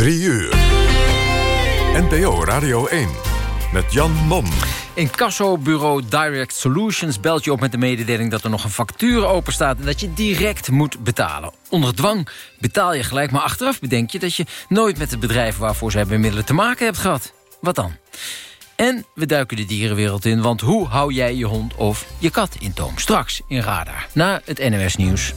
3 uur. NPO Radio 1 met Jan Mom. Incassobureau Direct Solutions belt je op met de mededeling... dat er nog een factuur open staat en dat je direct moet betalen. Onder dwang betaal je gelijk, maar achteraf bedenk je... dat je nooit met het bedrijf waarvoor ze hebben middelen te maken hebt gehad. Wat dan? En we duiken de dierenwereld in, want hoe hou jij je hond of je kat in toom? Straks in Radar, na het NOS Nieuws.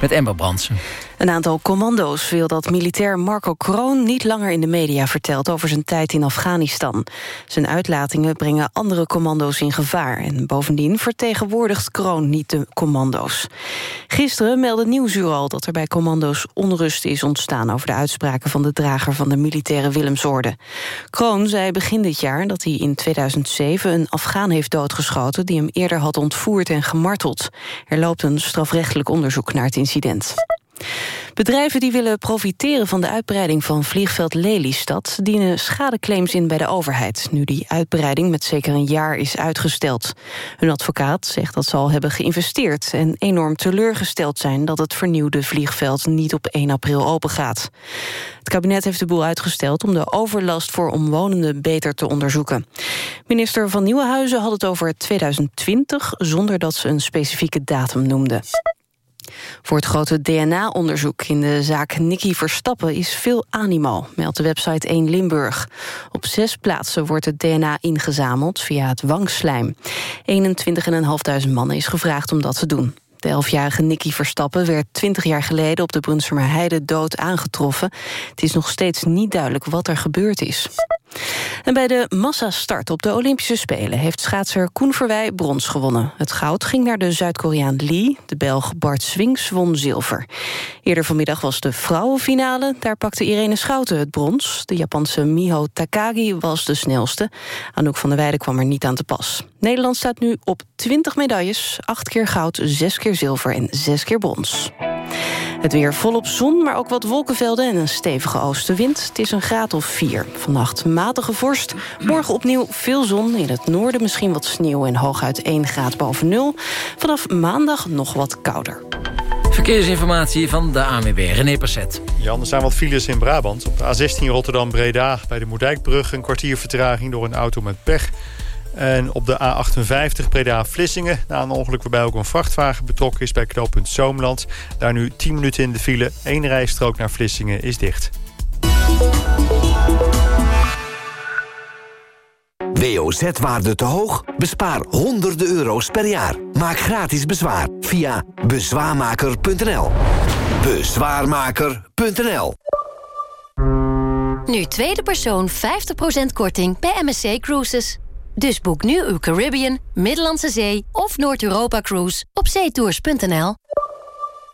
Met Ember Brandsen. Een aantal commando's wil dat militair Marco Kroon niet langer in de media vertelt over zijn tijd in Afghanistan. Zijn uitlatingen brengen andere commando's in gevaar. En bovendien vertegenwoordigt Kroon niet de commando's. Gisteren meldde Nieuwsuur al dat er bij commando's onrust is ontstaan... over de uitspraken van de drager van de militaire Willemsorde. Kroon zei begin dit jaar dat hij in 2007 een Afghaan heeft doodgeschoten... die hem eerder had ontvoerd en gemarteld. Er loopt een strafrechtelijk onderzoek naar het incident. Bedrijven die willen profiteren van de uitbreiding van vliegveld Lelystad... dienen schadeclaims in bij de overheid... nu die uitbreiding met zeker een jaar is uitgesteld. Hun advocaat zegt dat ze al hebben geïnvesteerd... en enorm teleurgesteld zijn dat het vernieuwde vliegveld... niet op 1 april opengaat. Het kabinet heeft de boel uitgesteld om de overlast voor omwonenden beter te onderzoeken. Minister van Nieuwenhuizen had het over 2020... zonder dat ze een specifieke datum noemde. Voor het grote DNA-onderzoek in de zaak Nicky Verstappen is veel animo, meldt de website 1 Limburg. Op zes plaatsen wordt het DNA ingezameld via het wangslijm. 21.500 mannen is gevraagd om dat te doen. De elfjarige Nicky Verstappen werd 20 jaar geleden op de Brunsumer Heide dood aangetroffen. Het is nog steeds niet duidelijk wat er gebeurd is. En bij de massastart op de Olympische Spelen... heeft schaatser Koen Verwij brons gewonnen. Het goud ging naar de Zuid-Koreaan Lee. De Belg Bart Swings won zilver. Eerder vanmiddag was de vrouwenfinale. Daar pakte Irene Schouten het brons. De Japanse Miho Takagi was de snelste. Anouk van der Weijden kwam er niet aan te pas. Nederland staat nu op 20 medailles. 8 keer goud, 6 keer zilver en 6 keer brons. Het weer volop zon, maar ook wat wolkenvelden en een stevige oostenwind. Het is een graad of 4. Vannacht matige vorst. Morgen opnieuw veel zon. In het noorden misschien wat sneeuw en hooguit 1 graad boven nul. Vanaf maandag nog wat kouder. Verkeersinformatie van de ANWB, René Passet. Jan, er zijn wat files in Brabant. Op de A16 Rotterdam-Breda bij de Moerdijkbrug... een kwartier vertraging door een auto met pech. En op de A58 Breda-Vlissingen... na een ongeluk waarbij ook een vrachtwagen betrokken is... bij knooppunt Zoomland. Daar nu 10 minuten in de file. Eén rijstrook naar Vlissingen is dicht. WOZ-waarde te hoog? Bespaar honderden euro's per jaar. Maak gratis bezwaar via bezwaarmaker.nl. Bezwaarmaker.nl Nu tweede persoon 50% korting bij MSC Cruises. Dus boek nu uw Caribbean, Middellandse Zee of Noord-Europa Cruise op zeetours.nl.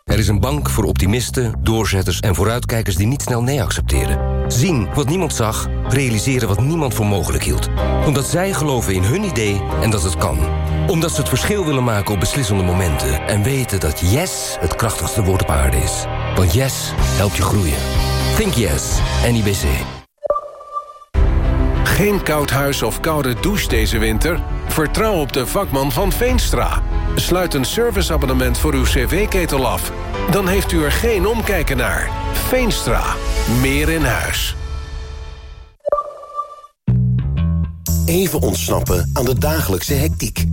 Er is een bank voor optimisten, doorzetters en vooruitkijkers die niet snel nee accepteren. Zien wat niemand zag, realiseren wat niemand voor mogelijk hield. Omdat zij geloven in hun idee en dat het kan. Omdat ze het verschil willen maken op beslissende momenten. En weten dat yes het krachtigste woord op aarde is. Want yes helpt je groeien. Think yes, NIBC. Geen koud huis of koude douche deze winter? Vertrouw op de vakman van Veenstra. Sluit een serviceabonnement voor uw cv-ketel af. Dan heeft u er geen omkijken naar. Veenstra. Meer in huis. Even ontsnappen aan de dagelijkse hectiek.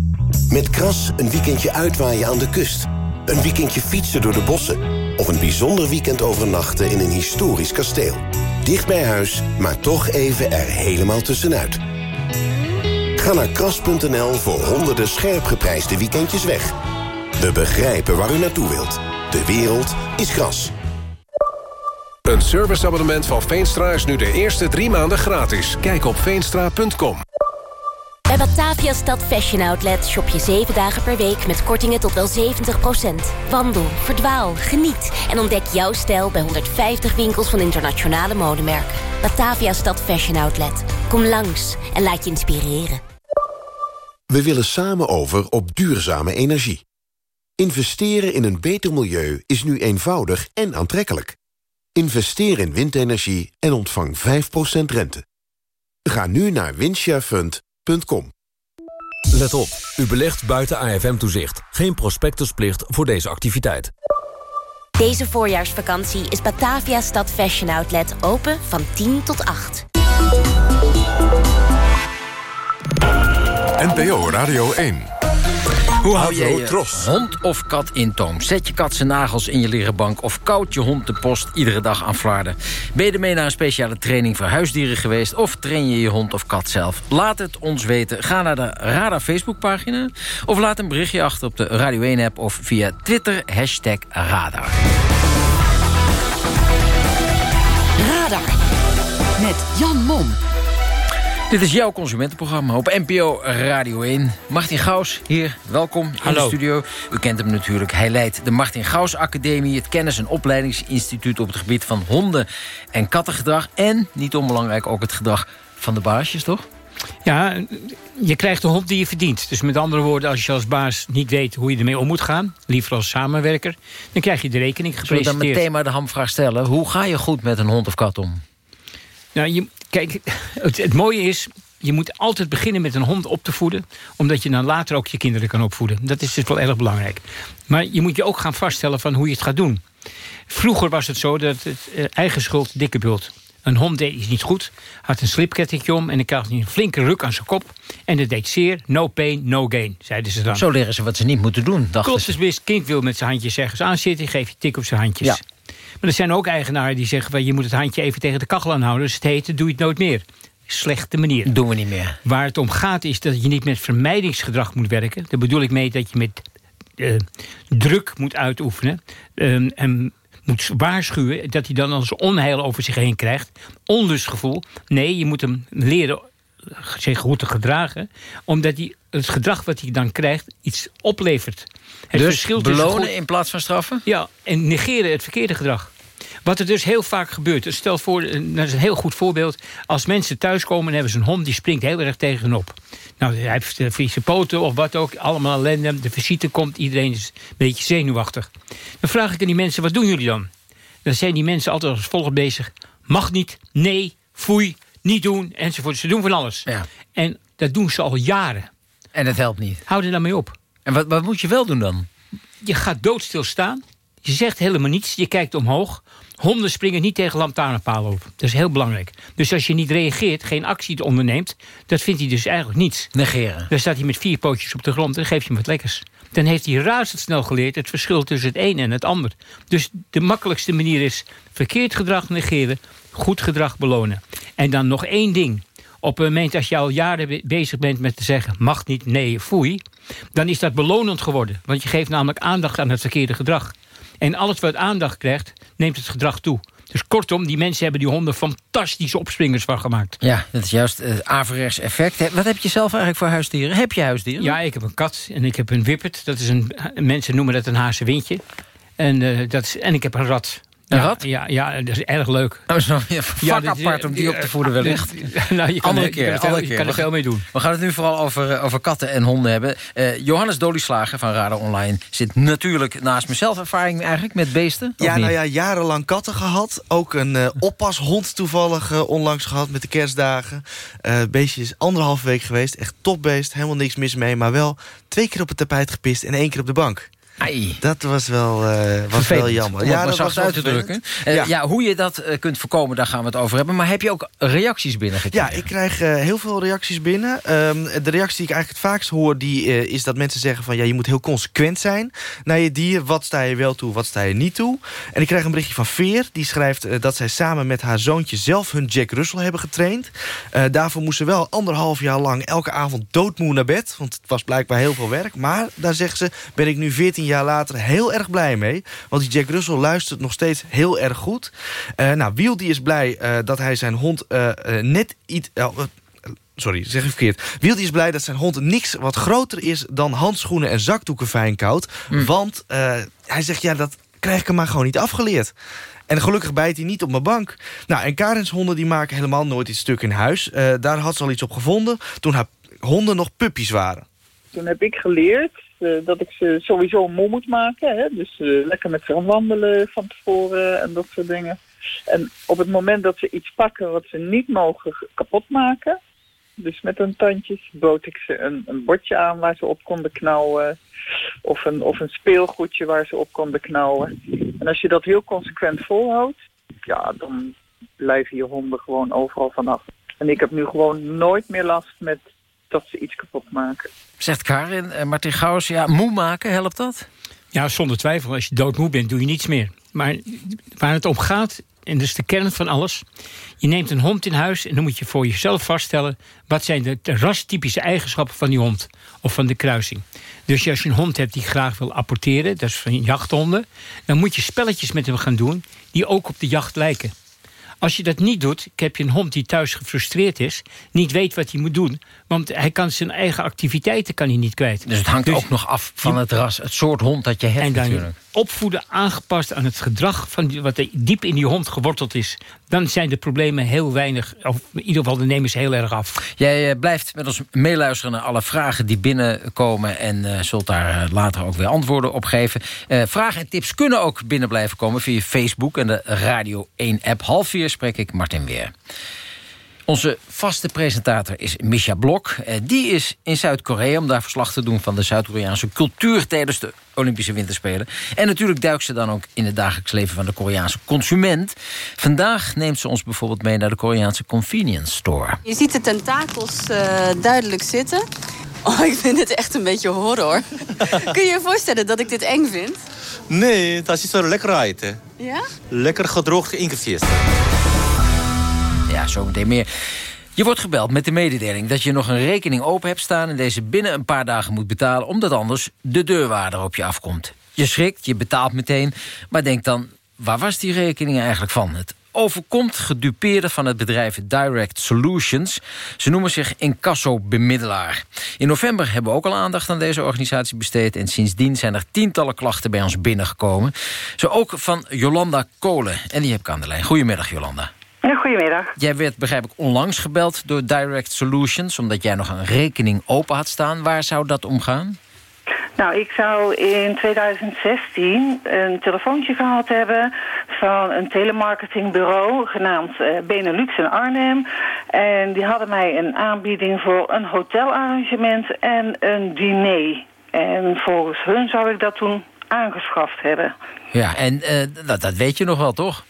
Met Kras een weekendje uitwaaien aan de kust. Een weekendje fietsen door de bossen. Of een bijzonder weekend overnachten in een historisch kasteel. Dicht bij huis, maar toch even er helemaal tussenuit. Ga naar kras.nl voor honderden scherp geprijsde weekendjes weg. We begrijpen waar u naartoe wilt. De wereld is gras. Een serviceabonnement van Veenstra is nu de eerste drie maanden gratis. Kijk op veenstra.com. Batavia Stad Fashion Outlet shop je 7 dagen per week met kortingen tot wel 70%. Wandel, verdwaal, geniet en ontdek jouw stijl bij 150 winkels van internationale modemerken. Batavia Stad Fashion Outlet. Kom langs en laat je inspireren. We willen samen over op duurzame energie. Investeren in een beter milieu is nu eenvoudig en aantrekkelijk. Investeer in windenergie en ontvang 5% rente. Ga nu naar Let op, u belegt buiten AFM-toezicht. Geen prospectusplicht voor deze activiteit. Deze voorjaarsvakantie is Batavia Stad Fashion Outlet open van 10 tot 8. NPO Radio 1. Hoe hou je je Tros. hond of kat in toom? Zet je kat zijn nagels in je leren bank... of koud je hond de post iedere dag aan Vlaarden? Ben je ermee naar een speciale training voor huisdieren geweest... of train je je hond of kat zelf? Laat het ons weten. Ga naar de Radar Facebookpagina... of laat een berichtje achter op de Radio 1-app... of via Twitter, hashtag Radar. Radar. Met Jan Mom. Dit is jouw consumentenprogramma op NPO Radio 1. Martin Gaus hier, welkom in de studio. U kent hem natuurlijk. Hij leidt de Martin Gaus Academie... het kennis- en opleidingsinstituut op het gebied van honden- en kattengedrag... en, niet onbelangrijk, ook het gedrag van de baasjes, toch? Ja, je krijgt de hond die je verdient. Dus met andere woorden, als je als baas niet weet hoe je ermee om moet gaan... liever als samenwerker, dan krijg je de rekening Zullen we dan gepresenteerd. meteen maar de hamvraag stellen? Hoe ga je goed met een hond of kat om? Nou, je, kijk, het, het mooie is, je moet altijd beginnen met een hond op te voeden... omdat je dan later ook je kinderen kan opvoeden. Dat is dus wel erg belangrijk. Maar je moet je ook gaan vaststellen van hoe je het gaat doen. Vroeger was het zo dat het eh, eigen schuld dikke bult. Een hond deed iets niet goed, had een slipkettingje om... en dan kreeg hij een flinke ruk aan zijn kop. En dat deed zeer, no pain, no gain, zeiden ze dan. Zo leren ze wat ze niet moeten doen, dachten Klopt, ze. dus kind wil met zijn handjes ergens aanzitten... geef je tik op zijn handjes. Ja. Maar er zijn ook eigenaren die zeggen... je moet het handje even tegen de kachel aanhouden. Dus het heet, doe je het nooit meer. Slechte manier. Doen we niet meer. Waar het om gaat is dat je niet met vermijdingsgedrag moet werken. Daar bedoel ik mee dat je met eh, druk moet uitoefenen. ehm, en moet waarschuwen dat hij dan als onheil over zich heen krijgt. Onlustgevoel. Nee, je moet hem leren zich goed te gedragen. Omdat hij het gedrag wat hij dan krijgt iets oplevert. Het dus verschil tussen belonen in plaats van straffen? ja, en negeren het verkeerde gedrag. Wat er dus heel vaak gebeurt. dus Stel voor, eh, dat is een heel goed voorbeeld. Als mensen thuiskomen en hebben ze een hond die springt heel erg tegen hen op. Nou, hij heeft vieze poten of wat ook. Allemaal ellende. De visite komt. Iedereen is een beetje zenuwachtig. Dan vraag ik aan die mensen, wat doen jullie dan? Dan zijn die mensen altijd als volgt bezig. Mag niet, nee, foei, niet doen, enzovoort. Ze doen van alles. Ja. En dat doen ze al jaren. En dat helpt niet. Hou er dan mee op. En wat, wat moet je wel doen dan? Je gaat doodstil staan. Je zegt helemaal niets. Je kijkt omhoog. Honden springen niet tegen lantaarnpalen op. Dat is heel belangrijk. Dus als je niet reageert, geen actie onderneemt... dat vindt hij dus eigenlijk niets. Negeren. Dan staat hij met vier pootjes op de grond en geef je hem wat lekkers. Dan heeft hij razendsnel geleerd het verschil tussen het een en het ander. Dus de makkelijkste manier is verkeerd gedrag negeren... goed gedrag belonen. En dan nog één ding. Op het moment als je al jaren be- bezig bent met te zeggen... mag niet, nee, foei... dan is dat belonend geworden. Want je geeft namelijk aandacht aan het verkeerde gedrag. En alles wat aandacht krijgt, neemt het gedrag toe. Dus kortom, die mensen hebben die honden fantastische opspringers van gemaakt. Ja, dat is juist het averechts effect. Wat heb je zelf eigenlijk voor huisdieren? Heb je huisdieren? Ja, ik heb een kat en ik heb een wippert. Dat is een, mensen noemen dat een hazewindje. En, eh, dat is, en ik heb een rat. Ja? Ja, ja, dat is erg leuk. Oh, zo, ja, vak dit- apart om die op te voeden wellicht. nou, je kan, Andere er- je keer, kan er veel, andere je keer. kan er veel mee doen. We gaan het nu vooral over, eh, over katten en honden hebben. Eh, Johannes Dolieslager van Radar Online zit natuurlijk naast mezelf ervaring eigenlijk met beesten. of Ja, nou ja, jarenlang katten gehad. Ook een eh, oppashond toevallig onlangs gehad met de kerstdagen. Eh, Het beestje is anderhalve week geweest. Echt topbeest, helemaal niks mis mee. Maar wel twee keer op het tapijt gepist en één keer op de bank. Ai. Dat was wel, eh, was wel jammer. maar dat was uit te drukken. Eh, ja. Ja. hoe je dat eh, kunt voorkomen, daar gaan we het over hebben. Maar heb je ook reacties binnengekregen? Ja, ik krijg heel veel reacties binnen. Ehm, de reactie die ik eigenlijk het vaakst hoor... Die, is dat mensen zeggen van... ja, je moet heel consequent zijn naar je dier. Wat sta je wel toe, wat sta je niet toe? En ik krijg een berichtje van Veer. Die schrijft dat zij samen met haar zoontje... zelf hun Jack Russell hebben getraind. Daarvoor moest ze wel anderhalf jaar lang... elke avond doodmoe naar bed. Want het was blijkbaar heel veel werk. Maar daar zegt ze... ben ik nu 14 jaar later heel erg blij mee. Want die Jack Russell luistert nog steeds heel erg goed. Eh, nou, Wiel die is blij eh, dat hij zijn hond eh, net iets... eh, Sorry, zeg ik verkeerd. Wiel die is blij dat zijn hond niks wat groter is... dan handschoenen en zakdoeken fijn koudt. Want eh, hij zegt, ja, dat krijg ik hem maar gewoon niet afgeleerd. En gelukkig bijt hij niet op mijn bank. Nou, en Karens honden die maken helemaal nooit iets stuk in huis. Eh, daar had ze al iets op gevonden toen haar honden nog puppies waren. Toen heb ik geleerd dat ik ze sowieso moe moet maken. Hè? Dus eh, lekker met ze gaan wandelen van tevoren en dat soort dingen. En op het moment dat ze iets pakken wat ze niet mogen kapot maken... Dus met hun tandjes bood ik ze een, een bordje aan waar ze op konden knauwen. Of een, of een speelgoedje waar ze op konden knauwen. En als je dat heel consequent volhoudt, ja, dan blijven je honden gewoon overal vanaf. En ik heb nu gewoon nooit meer last met dat ze iets kapot maken. Zegt Karin, uh, Martin Gauws, ja, moe maken, helpt dat? Ja, zonder twijfel. Als je doodmoe bent, doe je niets meer. Maar waar het om gaat, en dat is de kern van alles... je neemt een hond in huis en dan moet je voor jezelf vaststellen... wat zijn de, de rastypische eigenschappen van die hond of van de kruising. Dus als je een hond hebt die graag wil apporteren... dat is van jachthonden... dan moet je spelletjes met hem gaan doen die ook op de jacht lijken. Als je dat niet doet, ik heb je een hond die thuis gefrustreerd is... niet weet wat hij moet doen, want hij kan zijn eigen activiteiten kan hij niet kwijt. Dus het hangt ook nog af van het ras, het soort hond dat je hebt en dan natuurlijk. opvoeden aangepast aan het gedrag van die, wat diep in die hond geworteld is... dan zijn de problemen heel weinig, of in ieder geval de nemen ze heel erg af. Jij uh, blijft met ons meeluisteren naar alle vragen die binnenkomen... en uh, zult daar uh, later ook weer antwoorden op geven. vragen en tips kunnen ook binnen blijven komen via Facebook... en de Radio 1-app. Half vier spreek ik Martin weer. Onze vaste presentator is Misha Blok. Die is in Zuid-Korea om daar verslag te doen van de Zuid-Koreaanse cultuur tijdens de Olympische Winterspelen. En natuurlijk duikt ze dan ook in het dagelijks leven van de Koreaanse consument. Vandaag neemt ze ons bijvoorbeeld mee naar de Koreaanse convenience store. Je ziet de tentakels uh, duidelijk zitten. Oh, ik vind het echt een beetje horror. Kun je je voorstellen dat ik dit eng vind? Nee, dat is zo lekker uit. Ja? Lekker gedroogd ingevist. Ja, zo meteen meer. Je wordt gebeld met de mededeling dat je nog een rekening open hebt staan... en deze binnen een paar dagen moet betalen... omdat anders de deurwaarder op je afkomt. Je schrikt, je betaalt meteen, maar denk dan... waar was die rekening eigenlijk van? Het overkomt gedupeerden van het bedrijf Direct Solutions. Ze noemen zich incasso-bemiddelaar. In november hebben we ook al aandacht aan deze organisatie besteed... en sindsdien zijn er tientallen klachten bij ons binnengekomen. Zo ook van Jolanda Kolen. En die heb ik aan de lijn. Goedemiddag, Jolanda. Goedemiddag. Jij werd, begrijp ik, onlangs gebeld door Direct Solutions... omdat jij nog een rekening open had staan. Waar zou dat om gaan? Nou, ik zou in 2016 een telefoontje gehad hebben... van een telemarketingbureau genaamd uh, Benelux in Arnhem. En die hadden mij een aanbieding voor een hotelarrangement en een diner. En volgens hun zou ik dat toen aangeschaft hebben. Ja, en uh, dat, dat weet je nog wel, toch?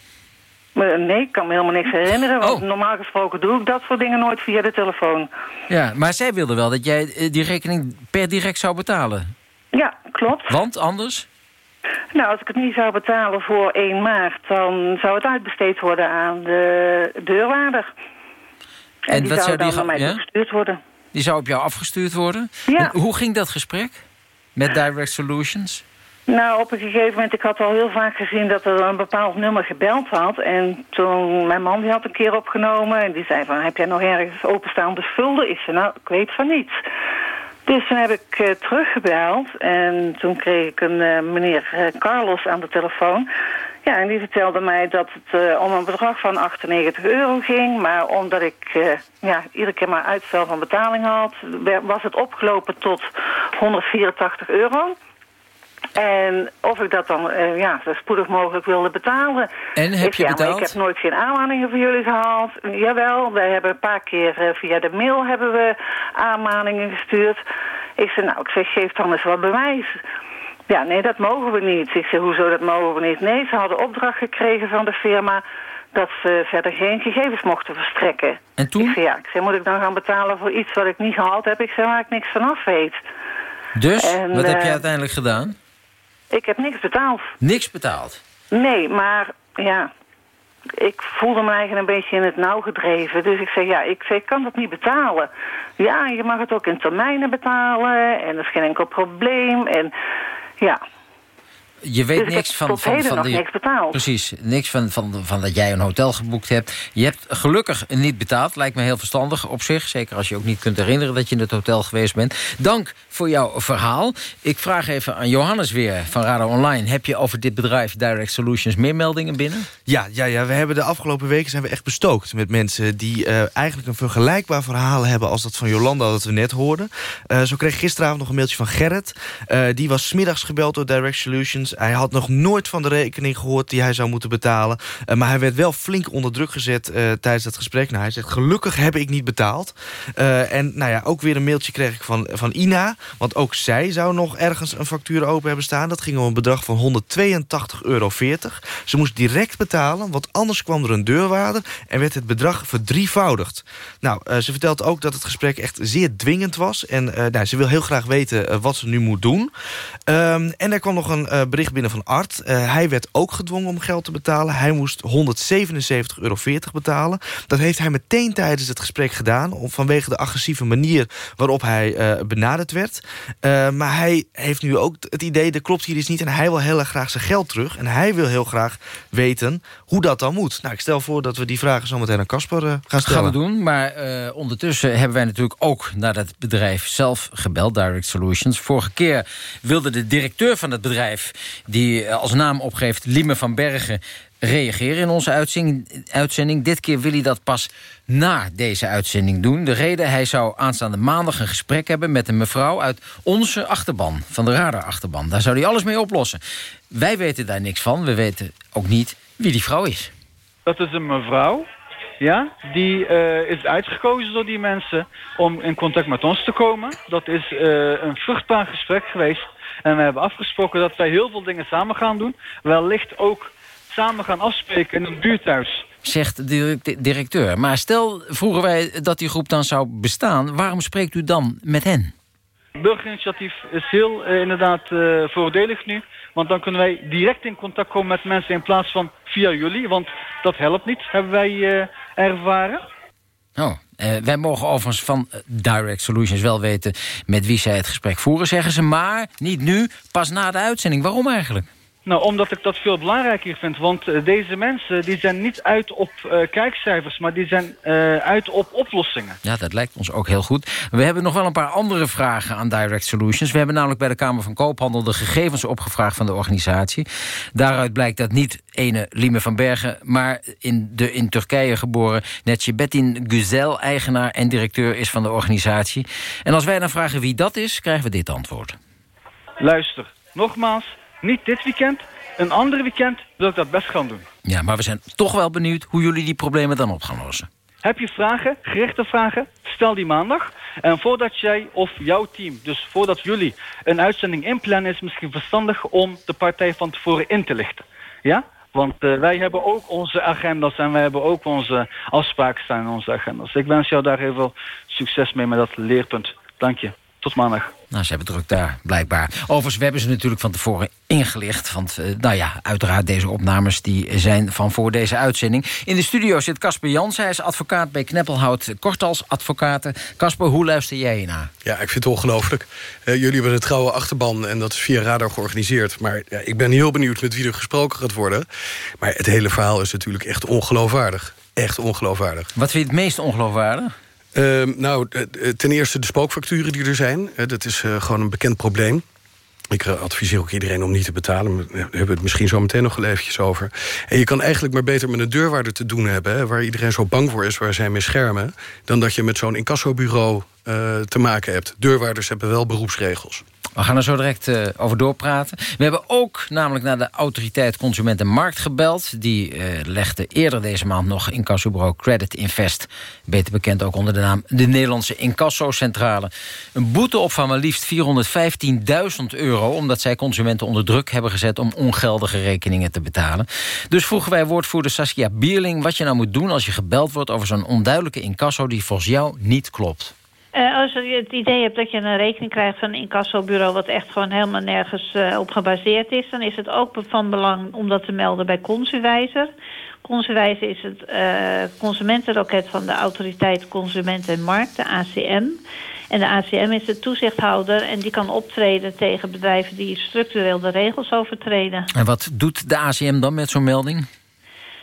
Nee, ik kan me helemaal niks herinneren. Want oh. normaal gesproken doe ik dat soort dingen nooit via de telefoon. Ja, maar zij wilde wel dat jij die rekening per direct zou betalen. Ja, klopt. Want anders? Nou, als ik het niet zou betalen voor 1 maart... dan zou het uitbesteed worden aan de deurwaarder. En, en die wat zou, dan naar mij ja? gestuurd worden. Die zou op jou afgestuurd worden? Ja. En hoe ging dat gesprek met Direct Solutions? Nou, op een gegeven moment, ik had al heel vaak gezien dat er een bepaald nummer gebeld had. En toen, mijn man die had een keer opgenomen en die zei van, heb jij nog ergens openstaande schulden? Ik zei, nou, ik weet van niets. Dus toen heb ik uh, teruggebeld en toen kreeg ik een uh, meneer uh, Carlos aan de telefoon. Ja, en die vertelde mij dat het om een bedrag van 98 euro ging. Maar omdat ik ja, iedere keer maar uitstel van betaling had, was het opgelopen tot 184 euro. En of ik dat dan uh, ja, zo spoedig mogelijk wilde betalen. En heb je ja, betaald? ik heb nooit geen aanmaningen voor jullie gehad. Jawel, wij hebben een paar keer uh, via de mail hebben we aanmaningen gestuurd. Ik zei, nou, ik zeg, geef dan eens wat bewijs. Ja, nee, dat mogen we niet. Ik zei, hoezo dat mogen we niet? Nee, ze hadden opdracht gekregen van de firma dat ze verder geen gegevens mochten verstrekken. En toen? Ik zei, ja, ik zei, moet ik dan gaan betalen voor iets wat ik niet gehad heb? Ik zei, waar ik niks vanaf weet. Dus, en, wat heb je uh, uiteindelijk gedaan? Ik heb niks betaald. Niks betaald? Nee, maar ja, ik voelde me eigenlijk een beetje in het nauw gedreven. Dus ik zei, ja, ik, zei, ik kan dat niet betalen. Ja, je mag het ook in termijnen betalen en dat is geen enkel probleem. En ja, je weet dus niks van, tot van, van nog die, niks betaald. Precies, niks van, van, van dat jij een hotel geboekt hebt. Je hebt gelukkig niet betaald, lijkt me heel verstandig op zich. Zeker als je ook niet kunt herinneren dat je in het hotel geweest bent. Dank voor jouw verhaal. Ik vraag even aan Johannes weer van Radar Online. Heb je over dit bedrijf Direct Solutions meer meldingen binnen? Ja, ja, ja, we hebben de afgelopen weken zijn we echt bestookt met mensen... die uh, eigenlijk een vergelijkbaar verhaal hebben als dat van Jolanda dat we net hoorden. Uh, zo kreeg gisteravond nog een mailtje van Gerrit. Uh, die was smiddags gebeld door Direct Solutions gegevens. Hij had nog nooit van de rekening gehoord die hij zou moeten betalen. Uh, maar hij werd wel flink onder druk gezet uh, tijdens dat gesprek. Nou, hij zegt, gelukkig heb ik niet betaald. Uh, en nou ja, ook weer een mailtje kreeg ik van, van Ina. Want ook zij zou nog ergens een factuur open hebben staan. Dat ging om een bedrag van 182,40 euro. Ze moest direct betalen, want anders kwam er een deurwaarder... en werd het bedrag verdrievoudigd. Nou, ze vertelt ook dat het gesprek echt zeer dwingend was. En nou, ze wil heel graag weten wat ze nu moet doen. Um, en er kwam nog een uh, binnen van Art. Uh, hij werd ook gedwongen om geld te betalen. Hij moest 177,40 euro betalen. Dat heeft hij meteen tijdens het gesprek gedaan... Om, vanwege de agressieve manier waarop hij uh, benaderd werd. maar hij heeft nu ook het idee, dat klopt hier iets niet... en hij wil heel erg graag zijn geld terug. En hij wil heel graag weten hoe dat dan moet. Nou, ik stel voor dat we die vragen zo meteen aan Casper gaan stellen. Gaan doen, maar ondertussen hebben wij natuurlijk ook... naar dat bedrijf zelf gebeld, Direct Solutions. Vorige keer wilde de directeur van het bedrijf... die eh, als naam opgeeft Lieme van Bergen reageren in onze uitzending, uitzending. Dit keer wil hij dat pas na deze uitzending doen. De reden, hij zou aanstaande maandag een gesprek hebben... met een mevrouw uit onze achterban, van de radarachterban. Daar zou hij alles mee oplossen. Wij weten daar niks van. We weten ook niet wie die vrouw is. Dat is een mevrouw ja, die uh, is uitgekozen door die mensen om in contact met ons te komen. Dat is uh, een vruchtbaar gesprek geweest. En we hebben afgesproken dat wij heel veel dingen samen gaan doen. Wellicht ook samen gaan afspreken in een buurthuis. Zegt de directeur. Maar stel, vroegen wij dat die groep dan zou bestaan... waarom spreekt u dan met hen? Burgerinitiatief is heel uh, inderdaad uh, voordelig nu. Want dan kunnen wij direct in contact komen met mensen in plaats van via jullie. Want dat helpt niet, hebben wij uh, ervaren. Oh, uh, wij mogen overigens van Direct Solutions wel weten met wie zij het gesprek voeren, zeggen ze. Maar niet nu, pas na de uitzending. Waarom eigenlijk? Nou, omdat ik dat veel belangrijker vind. Want uh, deze mensen die zijn niet uit op uh, kijkcijfers... maar die zijn uh, uit op oplossingen. Ja, dat lijkt ons ook heel goed. We hebben nog wel een paar andere vragen aan Direct Solutions. We hebben namelijk bij de Kamer van Koophandel... de gegevens opgevraagd van de organisatie. Daaruit blijkt dat niet ene Lime van Bergen... maar in de in Turkije geboren Netje Bettin Güzel... eigenaar en directeur is van de organisatie. En als wij dan vragen wie dat is, krijgen we dit antwoord. Luister, nogmaals... Niet dit weekend, een ander weekend wil ik dat best gaan doen. Ja, maar we zijn toch wel benieuwd hoe jullie die problemen dan op gaan lossen. Heb je vragen, gerichte vragen, stel die maandag. En voordat jij of jouw team, dus voordat jullie een uitzending inplannen... is het misschien verstandig om de partij van tevoren in te lichten. Ja? Want uh, wij hebben ook onze agendas en wij hebben ook onze afspraken staan in onze agendas. Ik wens jou daar heel veel succes mee met dat leerpunt. Dank je. Tot maandag. Nou, ze hebben druk daar, blijkbaar. Overigens, we hebben ze natuurlijk van tevoren ingelicht. Want, uh, nou ja, uiteraard, deze opnames die zijn van voor deze uitzending. In de studio zit Casper Jans. Hij is advocaat bij Kneppelhout Kortals Advocaten. Casper, hoe luister jij naar? Ja, ik vind het ongelooflijk. Uh, jullie hebben een trouwe achterban en dat is via Radar georganiseerd. Maar ja, ik ben heel benieuwd met wie er gesproken gaat worden. Maar het hele verhaal is natuurlijk echt ongeloofwaardig. Echt ongeloofwaardig. Wat vind je het meest ongeloofwaardig? Uh, nou, ten eerste de spookfacturen die er zijn. dat is gewoon een bekend probleem. Ik adviseer ook iedereen om niet te betalen. We hebben het misschien zo meteen nog eventjes over. En je kan eigenlijk maar beter met een deurwaarder te doen hebben... Waar iedereen zo bang voor is, waar zij mee schermen... dan dat je met zo'n incassobureau uh, te maken hebt. Deurwaarders hebben wel beroepsregels. We gaan er zo direct uh, over doorpraten. We hebben ook namelijk naar de autoriteit Consumentenmarkt gebeld. Die uh, legde eerder deze maand nog incassobureau Credit Invest... beter bekend ook onder de naam de Nederlandse Incassocentrale... een boete op van maar liefst 415.000 euro... omdat zij consumenten onder druk hebben gezet... om ongeldige rekeningen te betalen. Dus vroegen wij woordvoerder Saskia Bierling... wat je nou moet doen als je gebeld wordt over zo'n onduidelijke incasso... die volgens jou niet klopt. Uh, als je het idee hebt dat je een rekening krijgt van een incassobureau... wat echt gewoon helemaal nergens uh, op gebaseerd is... dan is het ook van belang om dat te melden bij Consuwijzer. Consuwijzer is het uh, consumentenloket van de Autoriteit Consument en Markt, de ACM. En de ACM is de toezichthouder en die kan optreden tegen bedrijven... die structureel de regels overtreden. En wat doet de ACM dan met zo'n melding?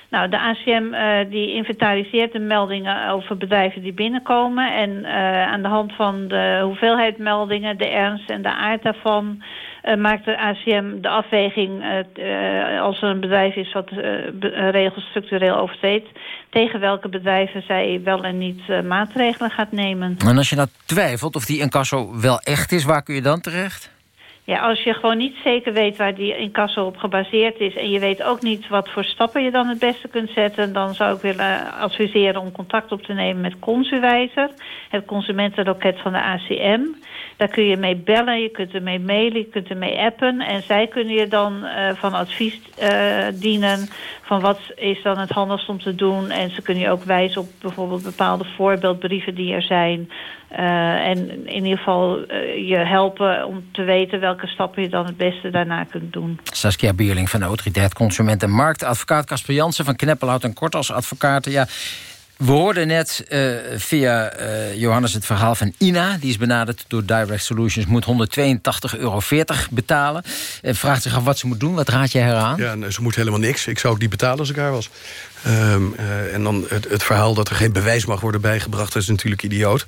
Nou, de ACM uh, die inventariseert de meldingen over bedrijven die binnenkomen. En uh, aan de hand van de hoeveelheid meldingen, de ernst en de aard daarvan... Uh, maakt de ACM de afweging als er een bedrijf is wat regels structureel overtreedt... tegen welke bedrijven zij wel en niet maatregelen gaat nemen. En als je nou twijfelt of die incasso wel echt is, waar kun je dan terecht? Ja, als je gewoon niet zeker weet waar die incasso op gebaseerd is... en je weet ook niet wat voor stappen je dan het beste kunt zetten... dan zou ik willen adviseren om contact op te nemen met Consuwijzer... het consumentenloket van de ACM. Daar kun je mee bellen, je kunt ermee mailen, je kunt ermee appen... en zij kunnen je dan uh, van advies uh, dienen van wat is dan het handigst om te doen... en ze kunnen je ook wijzen op bijvoorbeeld bepaalde voorbeeldbrieven die er zijn... Uh, en in ieder geval je helpen om te weten welke stappen je dan het beste daarna kunt doen. Saskia Bierling van de Autoriteit Consument en Markt. Advocaat Casper Jansen van Kneppelhout en Kort als advocaten. Ja, we hoorden net uh, via uh, Johannes het verhaal van Ina. Die is benaderd door Direct Solutions. Moet 182,40 euro betalen. Uh, vraagt zich af wat ze moet doen. Wat raad jij haar aan? Ja, ze moet helemaal niks. Ik zou ook niet betalen als ik haar was. Um, uh, en dan het, het, verhaal dat er geen bewijs mag worden bijgebracht... dat is natuurlijk idioot.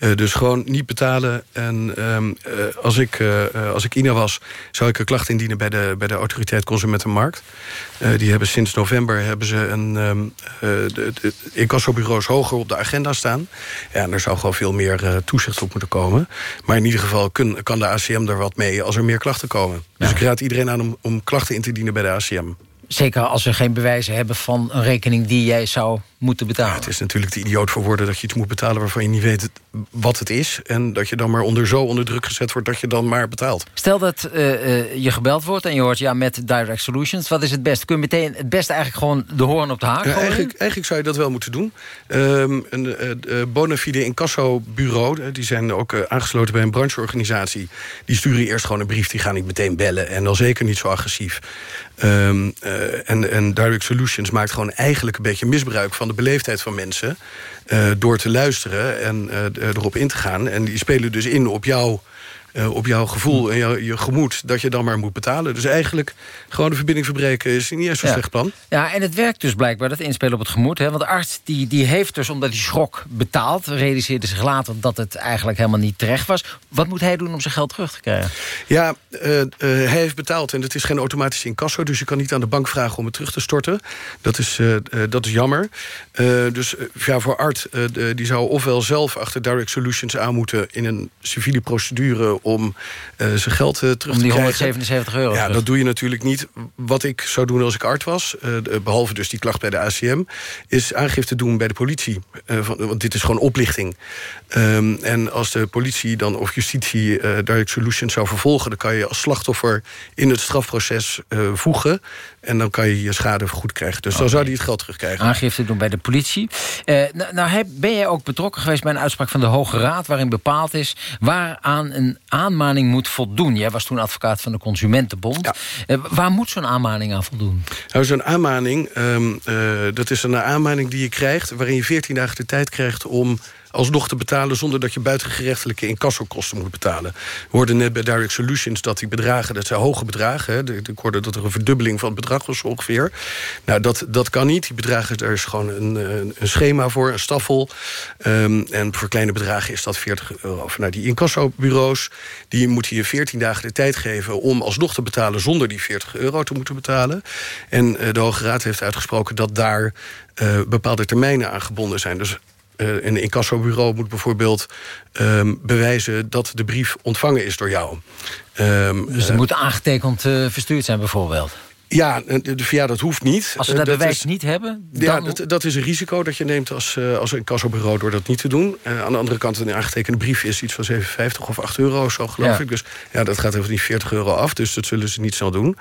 Uh, dus gewoon niet betalen. En um, uh, als, ik, als ik Ina was, zou ik een klacht indienen... bij de, bij de Autoriteit Consumentenmarkt. die hebben sinds november hebben ze een, um, de, de incassobureaus hoger op de agenda staan. Ja, en er zou gewoon veel meer toezicht op moeten komen. Maar in ieder geval kun, kan de ACM er wat mee... als er meer klachten komen. Dus ja. ik raad iedereen aan om, om klachten in te dienen bij de ACM. Zeker als ze geen bewijzen hebben van een rekening die jij zou moeten betalen. Ja, het is natuurlijk te idioot voor woorden dat je iets moet betalen... waarvan je niet weet wat het is. En dat je dan maar onder zo onder druk gezet wordt dat je dan maar betaalt. Stel dat uh, uh, je gebeld wordt en je hoort ja met Direct Solutions. Wat is het beste? Kun je meteen het beste eigenlijk gewoon de hoorn op de haak ja, eigenlijk, eigenlijk, zou je dat wel moeten doen. Um, een uh, Bonafide Incasso bureau, die zijn ook aangesloten bij een brancheorganisatie. Die sturen eerst gewoon een brief, die gaan niet meteen bellen. En dan zeker niet zo agressief. Um, uh, en, en Direct Solutions maakt gewoon eigenlijk een beetje misbruik van de beleefdheid van mensen. Uh, door te luisteren en uh, erop in te gaan. En die spelen dus in op jouw uh, op jouw gevoel en jou, je gemoed... dat je dan maar moet betalen. Dus eigenlijk gewoon de verbinding verbreken is niet eens zo'n ja. slecht plan. Ja, en het werkt dus blijkbaar, dat inspelen op het gemoed. Hè? Want de arts die, die heeft dus, omdat hij schrok betaald... realiseerde zich later dat het eigenlijk helemaal niet terecht was. Wat moet hij doen om zijn geld terug te krijgen? Ja, uh, uh, hij heeft betaald en het is geen automatische incasso... dus je kan niet aan de bank vragen om het terug te storten. Dat is, dat is jammer. dus ja, voor Art, die zou ofwel zelf achter Direct Solutions aan moeten... in een civiele procedure om uh, zijn geld uh, terug om die te krijgen. 177 euro. Ja, dat doe je natuurlijk niet. Wat ik zou doen als ik art was, uh, behalve dus die klacht bij de ACM... is aangifte doen bij de politie. Van, want dit is gewoon oplichting. Um, en als de politie dan of justitie Direct Solutions zou vervolgen... dan kan je als slachtoffer in het strafproces voegen... en dan kan je je schade vergoed krijgen. Dus okay. dan zou hij het geld terugkrijgen. Aangifte doen bij de politie. nou, nou ben jij ook betrokken geweest bij een uitspraak van de Hoge Raad... waarin bepaald is waaraan een aanmaning moet voldoen. Jij was toen advocaat van de Consumentenbond. Ja. Uh, waar moet zo'n aanmaning aan voldoen? Nou, zo'n aanmaning, um, uh, dat is een aanmaning die je krijgt... waarin je 14 dagen de tijd krijgt om alsnog te betalen... zonder dat je buitengerechtelijke incassokosten moet betalen. We hoorden net bij Direct Solutions dat die bedragen... dat zijn hoge bedragen. Hè. Ik hoorde dat er een verdubbeling van het bedrag was ongeveer. Nou, dat, dat kan niet. Die bedragen, daar is gewoon een, een schema voor, een staffel. Um, en voor kleine bedragen is dat 40 euro. Nou, die incassobureaus, die moeten je 14 dagen de tijd geven... om alsnog te betalen zonder die 40 euro te moeten betalen. En uh, de Hoge Raad heeft uitgesproken dat daar... Uh, bepaalde termijnen aan gebonden zijn. Dus uh, een incassobureau moet bijvoorbeeld um, bewijzen... dat de brief ontvangen is door jou. Um, dus het uh, moet aangetekend uh, verstuurd zijn bijvoorbeeld? Ja, ja, dat hoeft niet. Als ze dat, dat bewijs is, niet hebben? Dan... Ja, dat, dat, is een risico dat je neemt als, uh, als incassobureau door dat niet te doen. Uh, aan de andere kant, een aangetekende brief is iets van 7,50 of 8 euro, zo geloof ja. ik. Dus ja, dat gaat even niet 40 euro af, dus dat zullen ze niet snel doen.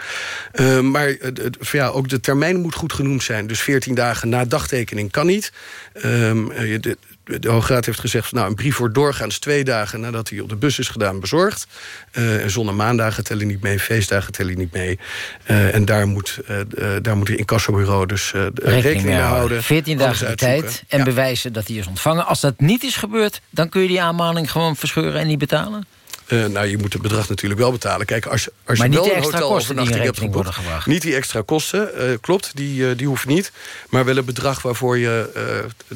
Uh, maar ja, ook de termijn moet goed genoemd zijn. Dus 14 dagen na dagtekening kan niet. Je, de, de Hoge Raad heeft gezegd... nou, een brief wordt doorgaans twee dagen nadat hij op de bus is gedaan bezorgd. Uh, en zonder maandagen tellen niet mee, feestdagen tellen niet mee. Uh, en daar moet, uh, daar moet de incassobureau dus rekening, rekening mee houden. 14 dagen de tijd en ja. bewijzen dat hij is ontvangen. Als dat niet is gebeurd, dan kun je die aanmaning gewoon verscheuren en niet betalen? Uh, nou, je moet het bedrag natuurlijk wel betalen. Kijk, als, als maar je wel een hotelovernachting hebt geboekt, niet die extra kosten, uh, klopt, die, uh, die hoeft niet. Maar wel een bedrag waarvoor je,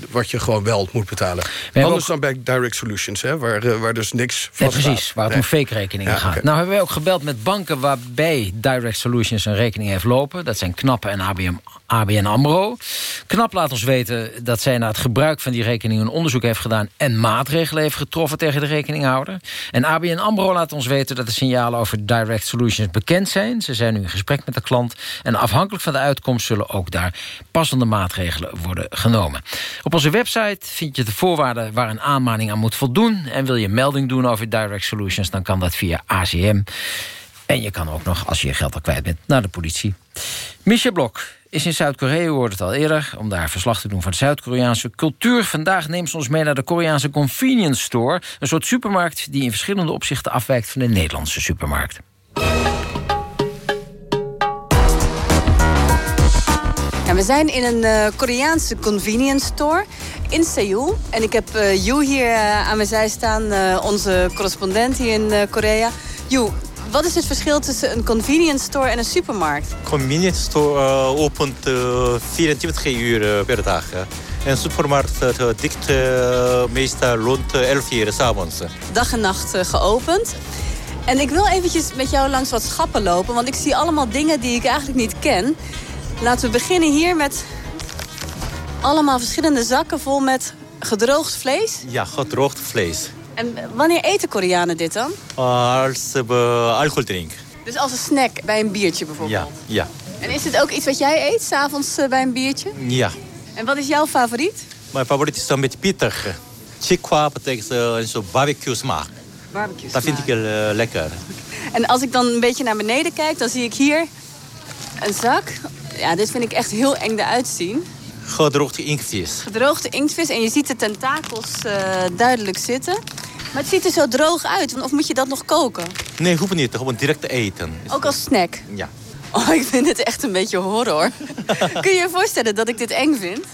wat je gewoon wel moet betalen. Anders ook... dan bij Direct Solutions, hè, waar, waar dus niks van nee, Precies, waar het nee. om fake rekeningen ja, gaat. Okay. Nou hebben wij ook gebeld met banken waarbij Direct Solutions een rekening heeft lopen. Dat zijn Knap en ABM, ABN AMRO. Knap laat ons weten dat zij na het gebruik van die rekening... een onderzoek heeft gedaan en maatregelen heeft getroffen tegen de rekeninghouder. En ABN AMRO laat ons weten dat de signalen over Direct Solutions bekend zijn. Ze zijn nu in gesprek met de klant. En afhankelijk van de uitkomst zullen ook daar passende maatregelen worden genomen. Op onze website vind je de voorwaarden waar een aanmaning aan moet voldoen. En wil je melding doen over Direct Solutions, dan kan dat via ACM. En je kan ook nog, als je je geld al kwijt bent, naar de politie. Misha Blok is in Zuid-Korea, hoorde het al eerder... om daar verslag te doen van de Zuid-Koreaanse cultuur. Vandaag neemt ze ons mee naar de Koreaanse convenience store. Een soort supermarkt die in verschillende opzichten afwijkt... van de Nederlandse supermarkt. Ja, we zijn in een uh, Koreaanse convenience store in Seoul. En ik heb uh, Yu hier uh, aan mijn zij staan, onze correspondent hier in Korea. Yu, wat is het verschil tussen een convenience store en een supermarkt? Convenience store uh, opent uh, 24 uur per dag. En supermarkt uh, dicht meestal rond 11 uur s'avonds. Dag en nacht geopend. En ik wil eventjes met jou langs wat schappen lopen, want ik zie allemaal dingen die ik eigenlijk niet ken. Laten we beginnen hier met allemaal verschillende zakken vol met gedroogd vlees. Ja, gedroogd vlees. En wanneer eten Koreanen dit dan? als we alcohol drinken. Dus als een snack bij een biertje bijvoorbeeld? Ja, ja. En is het ook iets wat jij eet, s'avonds bij een biertje? Ja. En wat is jouw favoriet? Mijn favoriet is een beetje pittig. Chikwa betekent een soort barbecue smaak. Barbecue Dat vind ik uh, lekker. En als ik dan een beetje naar beneden kijk, dan zie ik hier een zak. Ja, dit vind ik echt heel eng eruit zien. Gedroogde inktvis. Gedroogde inktvis. En je ziet de tentakels uh, duidelijk zitten. Maar het ziet er zo droog uit. Of moet je dat nog koken? Nee, hoeft niet. Gewoon direct eten. Ook als snack? Ja. Oh, ik vind het echt een beetje horror. Kun je je voorstellen dat ik dit eng vind?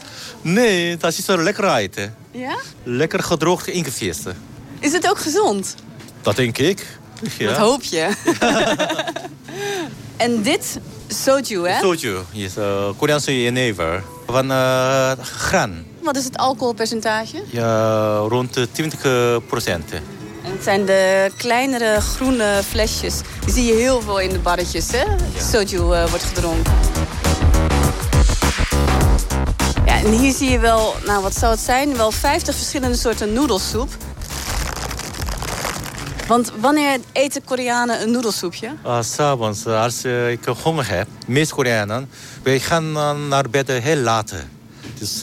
Nee, dat is zo lekker uit. Ja? Lekker gedroogde inktvis. Is het ook gezond? Dat denk ik. Ja. Dat hoop je. en dit, soju, hè? Soju is uh, Koreaanse jenever van uh, graan. Wat is het alcoholpercentage? Ja, rond 20 procent. En het zijn de kleinere groene flesjes. Die zie je heel veel in de barretjes, hè? Ja. Soju uh, wordt gedronken. Ja, en hier zie je wel, nou wat zou het zijn? Wel 50 verschillende soorten noedelsoep. Want wanneer eten Koreanen een noedelsoepje? Uh, S'avonds, als uh, ik honger heb. De meeste Koreanen, wij gaan naar bed heel laat. Dus,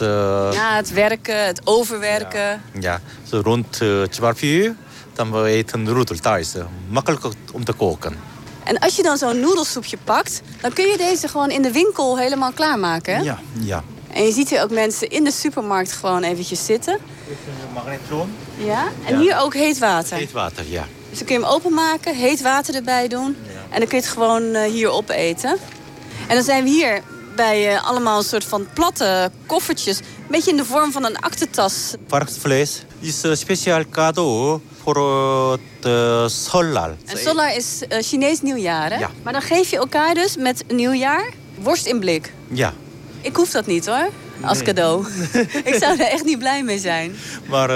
ja, het werken, het overwerken. Ja, ja. zo rond 12 uur. Dan we eten noedel thuis. Makkelijk om te koken. En als je dan zo'n noedelsoepje pakt... dan kun je deze gewoon in de winkel helemaal klaarmaken, hè? Ja, ja. En je ziet hier ook mensen in de supermarkt gewoon eventjes zitten. Magnetron. Ja, en ja. hier ook heet water. Heet water, ja. Dus dan kun je hem openmaken, heet water erbij doen. Ja. En dan kun je het gewoon uh, hier opeten. En dan zijn we hier bij uh, allemaal een soort van platte koffertjes. Een beetje in de vorm van een aktentas. Varkensvlees is een speciaal cadeau voor de Solar. En Solar is uh, Chinees nieuwjaar, hè? Ja. Maar dan geef je elkaar dus met nieuwjaar worst in blik. Ja. Ik hoef dat niet, hoor. Als Nee. cadeau. ik zou er echt niet blij mee zijn. Maar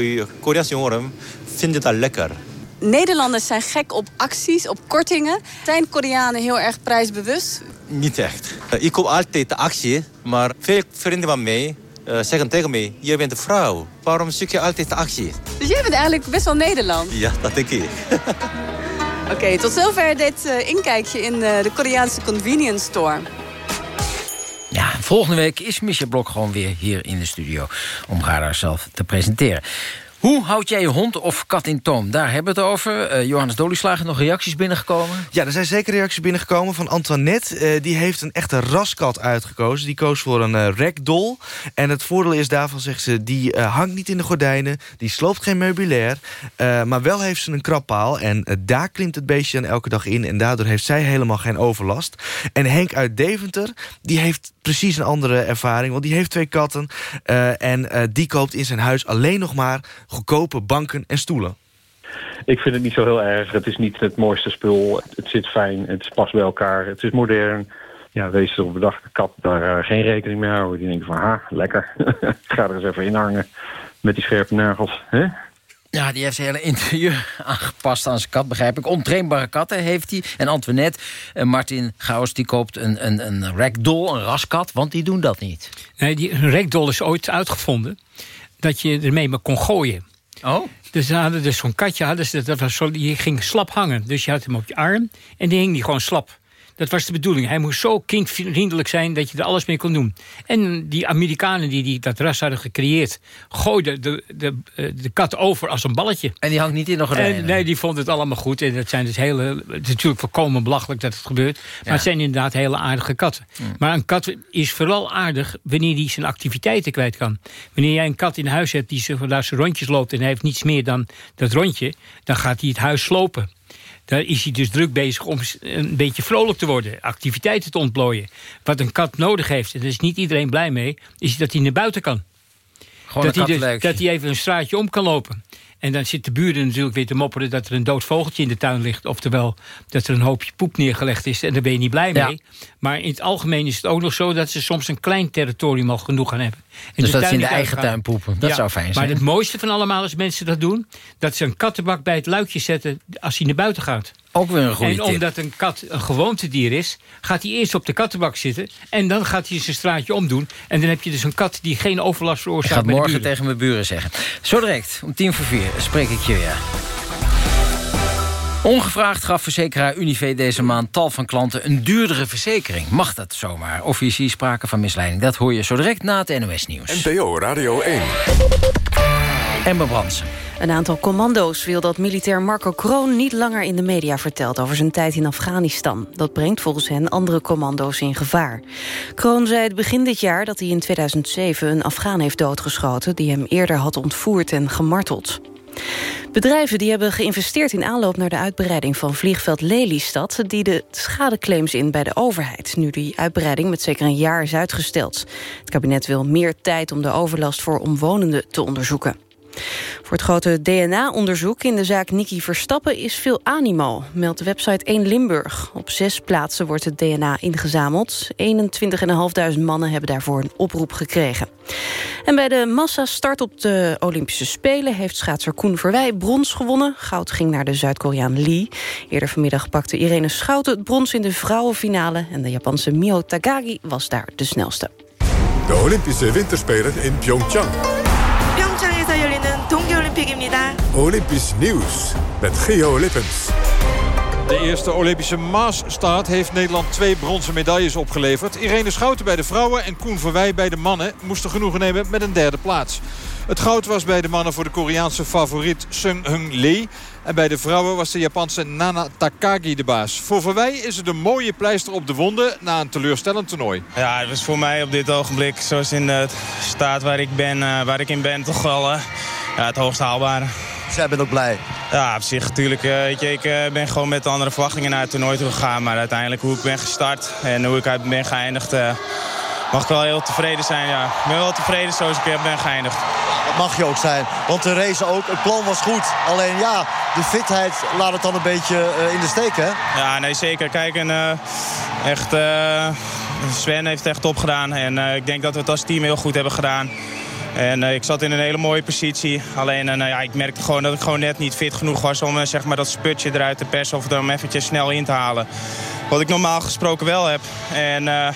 uh, Koreaanse jongeren vinden dat lekker. Nederlanders zijn gek op acties, op kortingen. Zijn Koreanen heel erg prijsbewust? Niet echt. Uh, ik koop altijd de actie, maar veel vrienden van mij uh, zeggen tegen mij... Je bent een vrouw, waarom zoek je altijd de actie? Dus jij bent eigenlijk best wel Nederland. Ja, dat denk ik. Oké, okay, tot zover dit uh, inkijkje in de Koreaanse convenience store. Ja, volgende week is Michel Blok gewoon weer hier in de studio... om haar daar zelf te presenteren. Hoe houd jij je hond of kat in toom? Daar hebben we het over. Uh, Johannes Dolieslager, nog reacties binnengekomen? Ja, er zijn zeker reacties binnengekomen van Antoinette. Uh, die heeft een echte raskat uitgekozen. Die koos voor een uh, ragdoll. En het voordeel is daarvan, zegt ze, die hangt niet in de gordijnen. Die sloopt geen meubilair. Maar wel heeft ze een krabpaal. En daar klimt het beestje dan elke dag in. En daardoor heeft zij helemaal geen overlast. En Henk uit Deventer, die heeft precies een andere ervaring. Want die heeft twee katten. En die koopt in zijn huis alleen nog maar goedkope banken en stoelen. Ik vind het niet zo heel erg. Het is niet het mooiste spul. Het zit fijn. Het past bij elkaar. Het is modern. Ja, wees erop bedacht. De kat daar uh, geen rekening mee houden. Die denkt van, ha, lekker. Ik ga er eens even in hangen met die scherpe nagels. Hè? Ja, die heeft zijn hele interieur aangepast aan zijn kat, begrijp ik. Ontrainbare katten heeft hij. En Antoinette, uh, Martin Gauws, die koopt een, een, een ragdoll, een raskat, want die doen dat niet. Nee, die, een ragdoll is ooit uitgevonden dat je ermee kon gooien. Oh? Dus ze hadden dus zo'n katje, hadden ze, dat was zo, die ging slap hangen. Dus je had hem op je arm en die hing die gewoon slap. Dat was de bedoeling. Hij moest zo kindvriendelijk zijn dat je er alles mee kon doen. En die Amerikanen die, die dat ras hadden gecreëerd... gooiden de, de, de, de kat over als een balletje. En die hangt niet in nog een Nee, die vond het allemaal goed. En dat zijn dus hele, het is natuurlijk volkomen belachelijk dat het gebeurt. Maar het zijn inderdaad hele aardige katten. Maar een kat is vooral aardig wanneer hij zijn activiteiten kwijt kan. Wanneer jij een kat in huis hebt die zijn rondjes loopt... en hij heeft niets meer dan dat rondje... dan gaat hij het huis slopen. Daar is hij dus druk bezig om een beetje vrolijk te worden. Activiteiten te ontplooien. Wat een kat nodig heeft, en daar is niet iedereen blij mee... is dat hij naar buiten kan. Gewoon dat, hij dus- dat hij even een straatje om kan lopen. En dan zit de buren natuurlijk weer te mopperen... dat er een dood vogeltje in de tuin ligt. Oftewel, dat er een hoopje poep neergelegd is. En daar ben je niet blij Ja. mee. Maar in het algemeen is het ook nog zo... dat ze soms een klein territorium al genoeg gaan hebben. En Dus dat ze in de eigen tuin poepen. Dat zou fijn zijn. Maar het mooiste van allemaal als mensen dat doen... dat ze een kattenbak bij het luikje zetten als hij naar buiten gaat. Ook weer een goede En tip. omdat een kat een gewoontedier is... gaat hij eerst op de kattenbak zitten... en dan gaat hij zijn straatje omdoen. En dan heb je dus een kat die geen overlast Ik veroorzaakt ga het bij de morgen tegen mijn buren zeggen. Zo direct, om tien voor vier, spreek ik je weer. Ongevraagd gaf verzekeraar Unive deze maand tal van klanten een duurdere verzekering. Mag dat zomaar? Of is hier sprake van misleiding? Dat hoor je zo direct na het NOS-nieuws. NPO Radio 1. Emma Brandsen. Een aantal commando's wil dat militair Marco Kroon niet langer in de media vertelt over zijn tijd in Afghanistan. Dat brengt volgens hen andere commando's in gevaar. Kroon zei het begin dit jaar dat hij in 2007 een Afghaan heeft doodgeschoten die hem eerder had ontvoerd en gemarteld. Bedrijven die hebben geïnvesteerd in aanloop naar de uitbreiding van vliegveld Lelystad... dienen schadeclaims in bij de overheid... nu die uitbreiding met zeker een jaar is uitgesteld. Het kabinet wil meer tijd om de overlast voor omwonenden te onderzoeken. Voor het grote DNA-onderzoek in de zaak Nicky Verstappen is veel animo, meldt de website 1 Limburg. Op zes plaatsen wordt het DNA ingezameld. 21.500 mannen hebben daarvoor een oproep gekregen. En bij de massastart op de Olympische Spelen heeft schaatser Koen Verwij brons gewonnen. Goud ging naar de Zuid-Koreaan Lee. Eerder vanmiddag pakte Irene Schouten het brons in de vrouwenfinale en de Japanse Mio Takagi was daar de snelste. De Olympische Winterspelen in Pyeongchang. 평창에서 열리는 동계올림픽입니다. Olympisch nieuws met Geo Lippens. De eerste Olympische Maasstart heeft Nederland twee bronzen medailles opgeleverd. Irene Schouten bij de vrouwen en Koen Verwij bij de mannen moesten genoegen nemen met een derde plaats. Het goud was bij de mannen voor de Koreaanse favoriet Sung Hung Lee. En bij de vrouwen was de Japanse Nana Takagi de baas. Voor Verwij is het een mooie pleister op de wonden na een teleurstellend toernooi. Ja, het was voor mij op dit ogenblik, zoals in de staat waar ik, ben, eh, waar ik in ben, toch wel eh, ja, het hoogst haalbare. Dus jij bent ook blij? Ja, op zich natuurlijk. eh, weet je, ik eh, ben gewoon met andere verwachtingen naar het toernooi toe gegaan. Maar uiteindelijk hoe ik ben gestart en hoe ik ben geëindigd... eh, mag ik wel heel tevreden zijn. Ja. Ik ben wel tevreden zoals ik ben geëindigd. Dat mag je ook zijn. Want de race ook, het plan was goed. Alleen ja, de fitheid laat het dan een beetje in de steek, hè? Ja, nee, zeker. Kijk, en, echt, Sven heeft het echt opgedaan. En ik denk dat we het als team heel goed hebben gedaan. En eh, ik zat in een hele mooie positie. Alleen eh, nou ja, ik merkte gewoon dat ik gewoon net niet fit genoeg was... om eh, zeg maar, dat sputje eruit te persen of er hem eventjes snel in te halen. Wat ik normaal gesproken wel heb. En eh,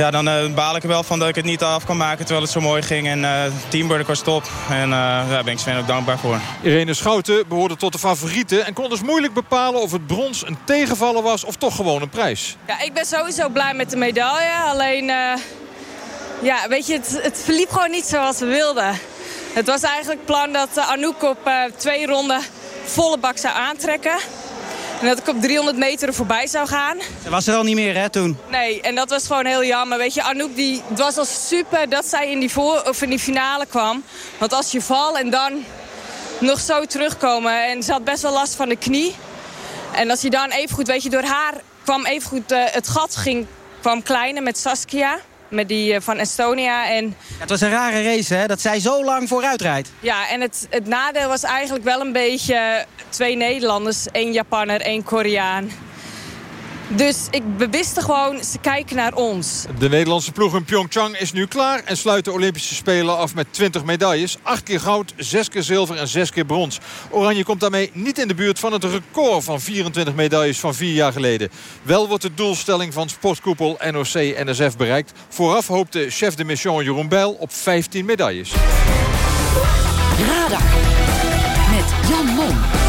ja, dan eh, baal ik er wel van dat ik het niet af kan maken terwijl het zo mooi ging. En eh teamwork was top. En eh, daar ben ik Sven ook dankbaar voor. Irene Schouten behoorde tot de favorieten... en kon dus moeilijk bepalen of het brons een tegenvaller was... of toch gewoon een prijs. Ja, ik ben sowieso blij met de medaille. Alleen, eh, ja, weet je, het, het verliep gewoon niet zoals we wilden. Het was eigenlijk plan dat eh, Anouk op eh, twee ronden volle bak zou aantrekken. En dat ik op 300 meter er voorbij zou gaan. Ze was er al niet meer, hè, toen? Nee, en dat was gewoon heel jammer. Weet je, Anouk, die, het was al super dat zij in die, voor, of in die finale kwam. Want als je valt en dan nog zo terugkomen... en ze had best wel last van de knie. En als je dan even goed, weet je, door haar kwam even goed... eh, het gat ging, kwam kleiner met Saskia, met die eh, van Estonia. En het was een rare race, hè? Dat zij zo lang vooruit rijdt. ja, en het, het nadeel was eigenlijk wel een beetje twee Nederlanders. één Japanner, één Koreaan. Dus ik, we wisten gewoon, ze kijken naar ons. De Nederlandse ploeg in Pyeongchang is nu klaar... en sluit de Olympische Spelen af met 20 medailles. 8 keer goud, 6 keer zilver en 6 keer brons. Oranje komt daarmee niet in de buurt van het record van 24 medailles van vier jaar geleden. Wel wordt de doelstelling van sportkoepel NOC-NSF bereikt. Vooraf hoopte chef de mission Jeroen Bijl op 15 medailles. Radar Jan Mom.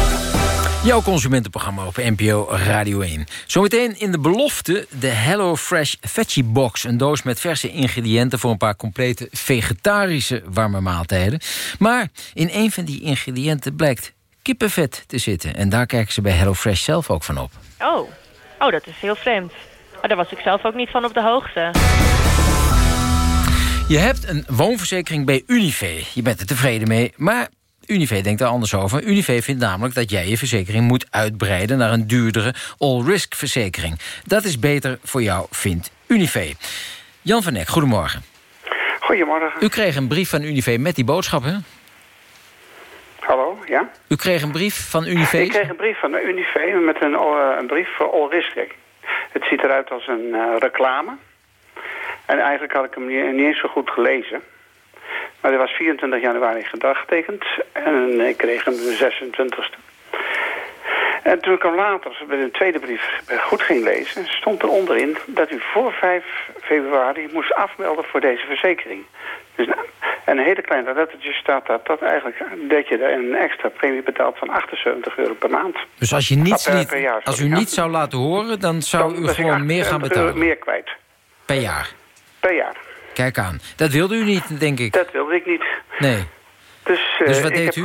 Jouw consumentenprogramma op NPO Radio 1. Zometeen in de belofte de Hello Fresh Veggie Box. Een doos met verse ingrediënten voor een paar complete vegetarische warme maaltijden. Maar in een van die ingrediënten blijkt kippenvet te zitten. En daar kijken ze bij Hello Fresh zelf ook van op. Oh, oh dat is heel vreemd. Maar daar was ik zelf ook niet van op de hoogte. Je hebt een woonverzekering bij Unive. Je bent er tevreden mee, maar Unive denkt er anders over. Unive vindt namelijk dat jij je verzekering moet uitbreiden... naar een duurdere all-risk verzekering. Dat is beter voor jou, vindt Unive. Jan van Eck, goedemorgen. Goedemorgen. U kreeg een brief van Unive met die boodschap, hè? Hallo, ja? U kreeg een brief van Unive? Ik kreeg een brief van Unive met een, eh, een brief voor all risk. Het ziet eruit als een eh, reclame. En eigenlijk had ik hem niet, niet eens zo goed gelezen. Maar hij was 24 januari gedagtekend en ik kreeg hem de 26e. En toen ik hem later bij de tweede brief goed ging lezen... stond er onderin dat u voor 5 februari moest afmelden voor deze verzekering. Dus, nou, en een hele kleine lettertje staat dat, dat eigenlijk dat je er een extra premie betaalt van 78 euro per maand. Dus als, je niets per- niet, per jaar, als u ja. niets zou laten horen, dan zou Dan u gewoon meer 78 gaan euro betalen? meer kwijt. Per jaar? Per jaar. Kijk aan. Dat wilde u niet, denk ik. Dat wilde ik niet. Nee. Dus, Dus wat ik deed heb u?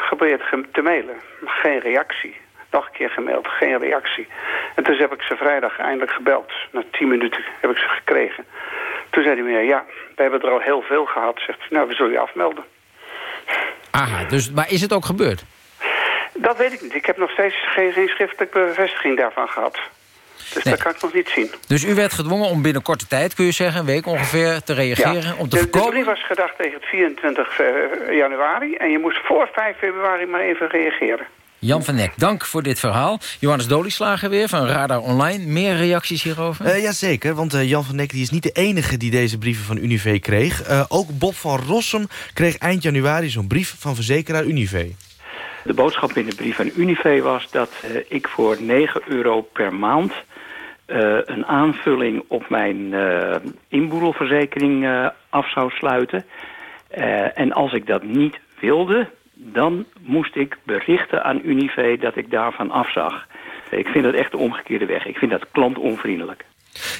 geprobeerd ge- te mailen. Geen reactie. Nog een keer gemaild, geen reactie. En toen heb ik ze vrijdag eindelijk gebeld. Na tien minuten heb ik ze gekregen. Toen zei hij meer, ja, we hebben er al heel veel gehad. Zegt, nou, we zullen je afmelden. Aha, dus, maar is het ook gebeurd? Dat weet ik niet. Ik heb nog steeds geen, geen schriftelijke bevestiging daarvan gehad. Dus Nee. dat kan ik nog niet zien. Dus u werd gedwongen om binnen korte tijd, kun je zeggen... een week ongeveer, te reageren om te de, de voorkomen... brief was gedacht tegen het 24 eh, januari. En je moest voor 5 februari maar even reageren. Jan van Nek, dank voor dit verhaal. Johannes Dolieslager weer van Radar Online. Meer reacties hierover? Eh Jazeker, want eh, Jan van Nek die is niet de enige die deze brieven van Unive kreeg. Eh, ook Bob van Rossum kreeg eind januari zo'n brief van verzekeraar Unive. De boodschap in de brief van Unive was dat eh, ik voor 9 euro per maand... eh, een aanvulling op mijn eh inboedelverzekering eh, af zou sluiten. En als ik dat niet wilde, dan moest ik berichten aan Unive dat ik daarvan afzag. Ik vind dat echt de omgekeerde weg. Ik vind dat klantonvriendelijk.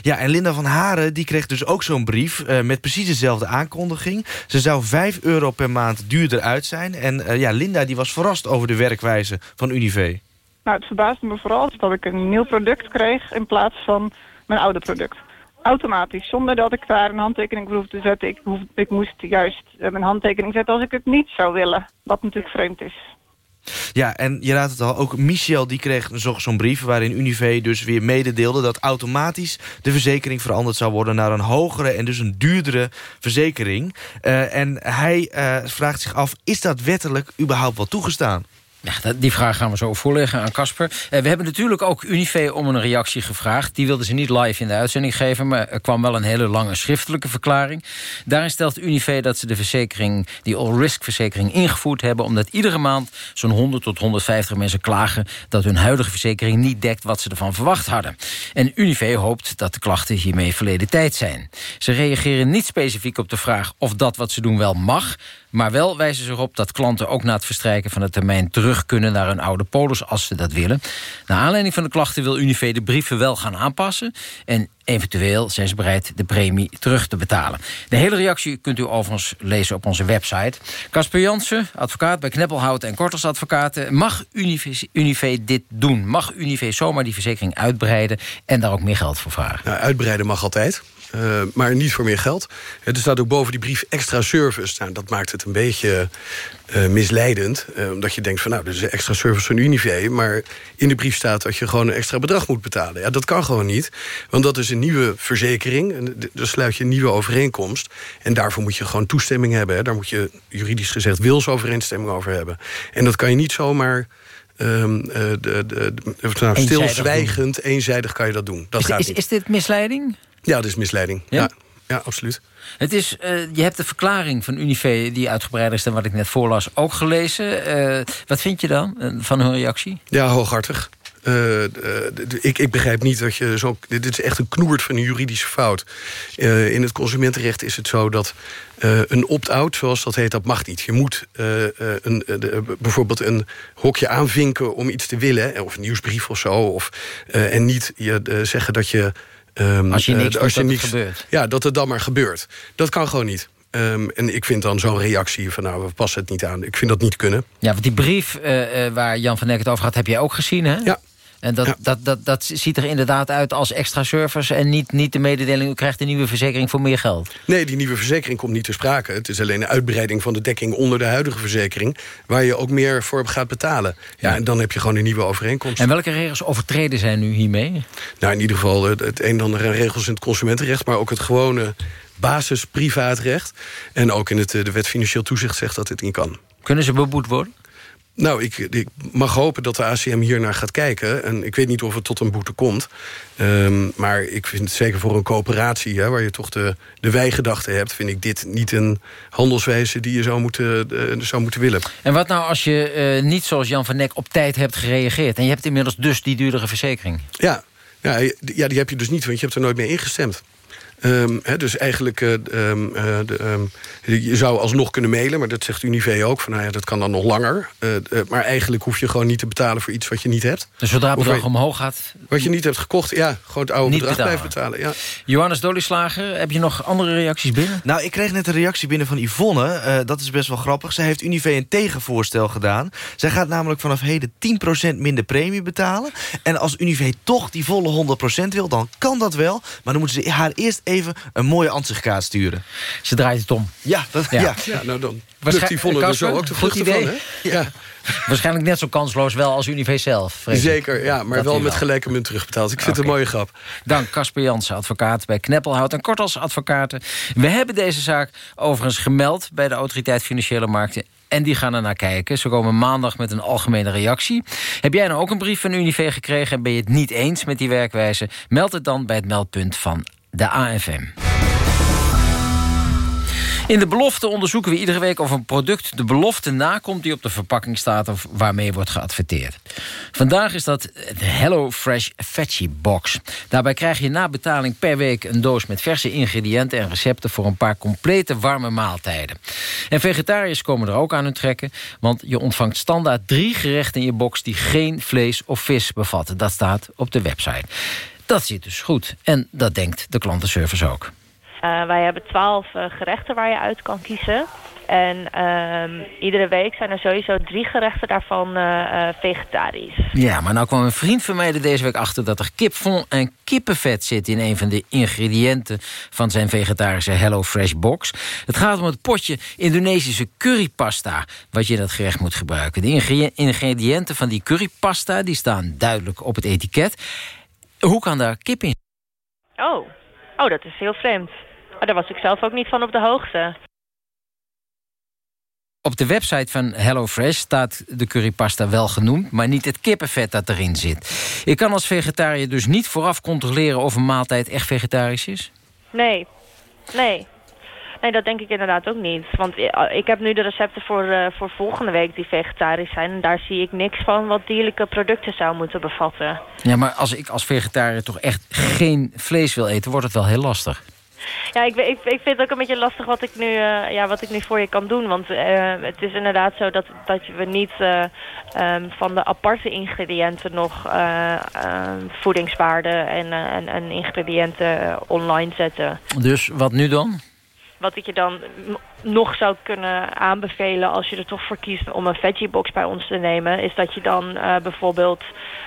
Ja, en Linda van Haren die kreeg dus ook zo'n brief met precies dezelfde aankondiging. Ze zou 5 euro per maand duurder uit zijn. En ja, Linda die was verrast over de werkwijze van Unive. Nou, het verbaasde me vooral dat ik een nieuw product kreeg in plaats van mijn oude product. Automatisch, zonder dat ik daar een handtekening voor hoefde te zetten. Ik, ik moest juist eh, mijn handtekening zetten als ik het niet zou willen. Wat natuurlijk vreemd is. Ja, en je raadt het al, ook Michel die kreeg zo- zo'n brief... waarin Unive dus weer mededeelde dat automatisch de verzekering veranderd zou worden... naar een hogere en dus een duurdere verzekering. Eh, en hij eh, vraagt zich af, is dat wettelijk überhaupt wel toegestaan? Ja, die vraag gaan we zo voorleggen aan Casper. Eh, we hebben natuurlijk ook Unive om een reactie gevraagd. Die wilden ze niet live in de uitzending geven... maar er kwam wel een hele lange schriftelijke verklaring. Daarin stelt Unive dat ze de verzekering... die all-risk verzekering ingevoerd hebben... omdat iedere maand zo'n 100 tot 150 mensen klagen... dat hun huidige verzekering niet dekt wat ze ervan verwacht hadden. En Unive hoopt dat de klachten hiermee verleden tijd zijn. Ze reageren niet specifiek op de vraag of dat wat ze doen wel mag... Maar wel wijzen ze erop dat klanten ook na het verstrijken van de termijn... terug kunnen naar hun oude polis als ze dat willen. Naar aanleiding van de klachten wil Unive de brieven wel gaan aanpassen... en eventueel zijn ze bereid de premie terug te betalen. De hele reactie kunt u overigens lezen op onze website. Casper Jansen, advocaat bij Kneppelhout en Kortels Advocaten. Mag Unive, dit doen? Mag Unive zomaar die verzekering uitbreiden... en daar ook meer geld voor vragen? Uitbreiden mag altijd. Eh, maar niet voor meer geld. Er staat ook boven die brief extra service. Nou, dat maakt het een beetje eh, misleidend. eh, omdat je denkt van nou, dit is een extra service van Unive. Maar in de brief staat dat je gewoon een extra bedrag moet betalen. Ja, dat kan gewoon niet. Want dat is een nieuwe verzekering. En Dan sluit je een nieuwe overeenkomst. En daarvoor moet je gewoon toestemming hebben. Hè. Daar moet je juridisch gezegd wilsovereenstemming over hebben. En dat kan je niet zomaar... eh, de, de, de, nou, stilzwijgend, eenzijdig kan je dat doen. Dat Is, gaat is, niet. is dit misleiding? Ja, dat is misleiding. Ja? Ja, ja, absoluut. Het is, eh, je hebt de verklaring van Unive, die uitgebreider is dan wat ik net voorlas, ook gelezen. Eh, wat vind je dan eh, van hun reactie? Ja, hooghartig. Uh, ik, ik, begrijp niet dat je zo... Dit is echt een knoert van een juridische fout. Uh, in het consumentenrecht is het zo dat uh, een opt-out, zoals dat heet, dat mag niet. Je moet een, de, bijvoorbeeld een hokje aanvinken om iets te willen... of een nieuwsbrief of zo. Of, en niet je, zeggen dat je... Um, als je niks als je niks, gebeurt. Ja, dat het dan maar gebeurt. Dat kan gewoon niet. Um, en ik vind dan zo'n reactie van nou, we passen het niet aan. Ik vind dat niet kunnen. Ja, want die brief uh, uh, waar Jan van Dijk het over had... heb jij ook gezien, hè? Ja. En dat, dat, dat, dat ziet er inderdaad uit als extra service... en niet, niet de mededeling, u krijgt een nieuwe verzekering voor meer geld. Nee, die nieuwe verzekering komt niet ter sprake. Het is alleen een uitbreiding van de dekking onder de huidige verzekering... waar je ook meer voor gaat betalen. Ja, en dan heb je gewoon een nieuwe overeenkomst. En welke regels overtreden zijn nu hiermee? Nou, in ieder geval het, een en ander regels in het consumentenrecht... maar ook het gewone basis privaatrecht. En ook in het, de wet financieel toezicht zegt dat dit niet kan. Kunnen ze beboet worden? Nou, ik, ik, mag hopen dat de ACM hier naar gaat kijken. En ik weet niet of het tot een boete komt. Um, maar ik vind het zeker voor een coöperatie... Hè, waar je toch de, de wijgedachte hebt... vind ik dit niet een handelswijze die je zou moeten, uh, zou moeten willen. En wat nou als je uh, niet zoals Jan van Nek op tijd hebt gereageerd... en je hebt inmiddels dus die duurdere verzekering? Ja, ja, ja, die heb je dus niet, want je hebt er nooit mee ingestemd. Um, he, dus eigenlijk, uh, um, uh, de, um, je zou alsnog kunnen mailen... maar dat zegt Unive ook, van, nou ja, dat kan dan nog langer. Uh, maar eigenlijk hoef je gewoon niet te betalen voor iets wat je niet hebt. Dus zodra het bedrag omhoog gaat... Wat je niet hebt gekocht, ja, gewoon het oude bedrag blijven betalen. Ja. Johannes Dolieslager, heb je nog andere reacties binnen? Nou, ik kreeg net een reactie binnen van Yvonne. dat is best wel grappig. Zij heeft Unive een tegenvoorstel gedaan. Zij gaat namelijk vanaf heden 10% minder premie betalen. En als Unive toch die volle 100% wil, dan kan dat wel. Maar dan moeten ze haar eerst even een mooie ansichtkaart sturen. Ze draait het om. Ja, dat, ja. ja. ja nou dan plukt die vonden er zo ook de van. Hè? Ja. Waarschijnlijk net zo kansloos wel als Unive zelf. Zeker, ja, maar wel met gelijke munt terugbetaald. Ik vind het een mooie grap. Dank, Casper Jansen, advocaat bij Kneppelhout en Kortels Advocaten. We hebben deze zaak overigens gemeld bij de Autoriteit Financiële Markten. En die gaan er naar kijken. Ze komen maandag met een algemene reactie. Heb jij nou ook een brief van Unive gekregen... en ben je het niet eens met die werkwijze? Meld het dan bij het meldpunt van de AFM. In de belofte onderzoeken we iedere week of een product de belofte nakomt... die op de verpakking staat of waarmee wordt geadverteerd. Vandaag is dat de Hello Fresh Veggie Box. Daarbij krijg je na betaling per week een doos met verse ingrediënten... en recepten voor een paar complete warme maaltijden. En vegetariërs komen er ook aan hun trekken... want je ontvangt standaard drie gerechten in je box... die geen vlees of vis bevatten. Dat staat op de website. Dat zit dus goed. En dat denkt de klantenservice ook. Uh, wij hebben twaalf uh, gerechten waar je uit kan kiezen. En uh, iedere week zijn er sowieso drie gerechten daarvan uh, vegetarisch. Ja, maar nou kwam een vriend van mij er deze week achter... dat er kipfond en kippenvet zit in een van de ingrediënten... van zijn vegetarische Hello Fresh box. Het gaat om het potje Indonesische currypasta... wat je in dat gerecht moet gebruiken. De ingrediënten van die currypasta die staan duidelijk op het etiket... Hoe kan daar kip in? Oh, oh dat is heel vreemd. Maar daar was ik zelf ook niet van op de hoogte. Op de website van HelloFresh staat de currypasta wel genoemd... maar niet het kippenvet dat erin zit. Ik kan als vegetariër dus niet vooraf controleren... of een maaltijd echt vegetarisch is? Nee, nee. Nee, dat denk ik inderdaad ook niet. Want eh, ik heb nu de recepten voor, uh, voor volgende week die vegetarisch zijn. En daar zie ik niks van wat dierlijke producten zou moeten bevatten. Ja, maar als ik als vegetariër toch echt geen vlees wil eten... wordt het wel heel lastig. Ja, ik, ik, ik vind het ook een beetje lastig wat ik nu, uh, ja, wat ik nu voor je kan doen. Want uh, het is inderdaad zo dat, dat we niet uh, um, van de aparte ingrediënten nog voedingswaarden en, en, en ingrediënten online zetten. Dus wat nu dan? Wat ik je dan nog zou kunnen aanbevelen als je er toch voor kiest om een veggiebox bij ons te nemen... is dat je dan uh, bijvoorbeeld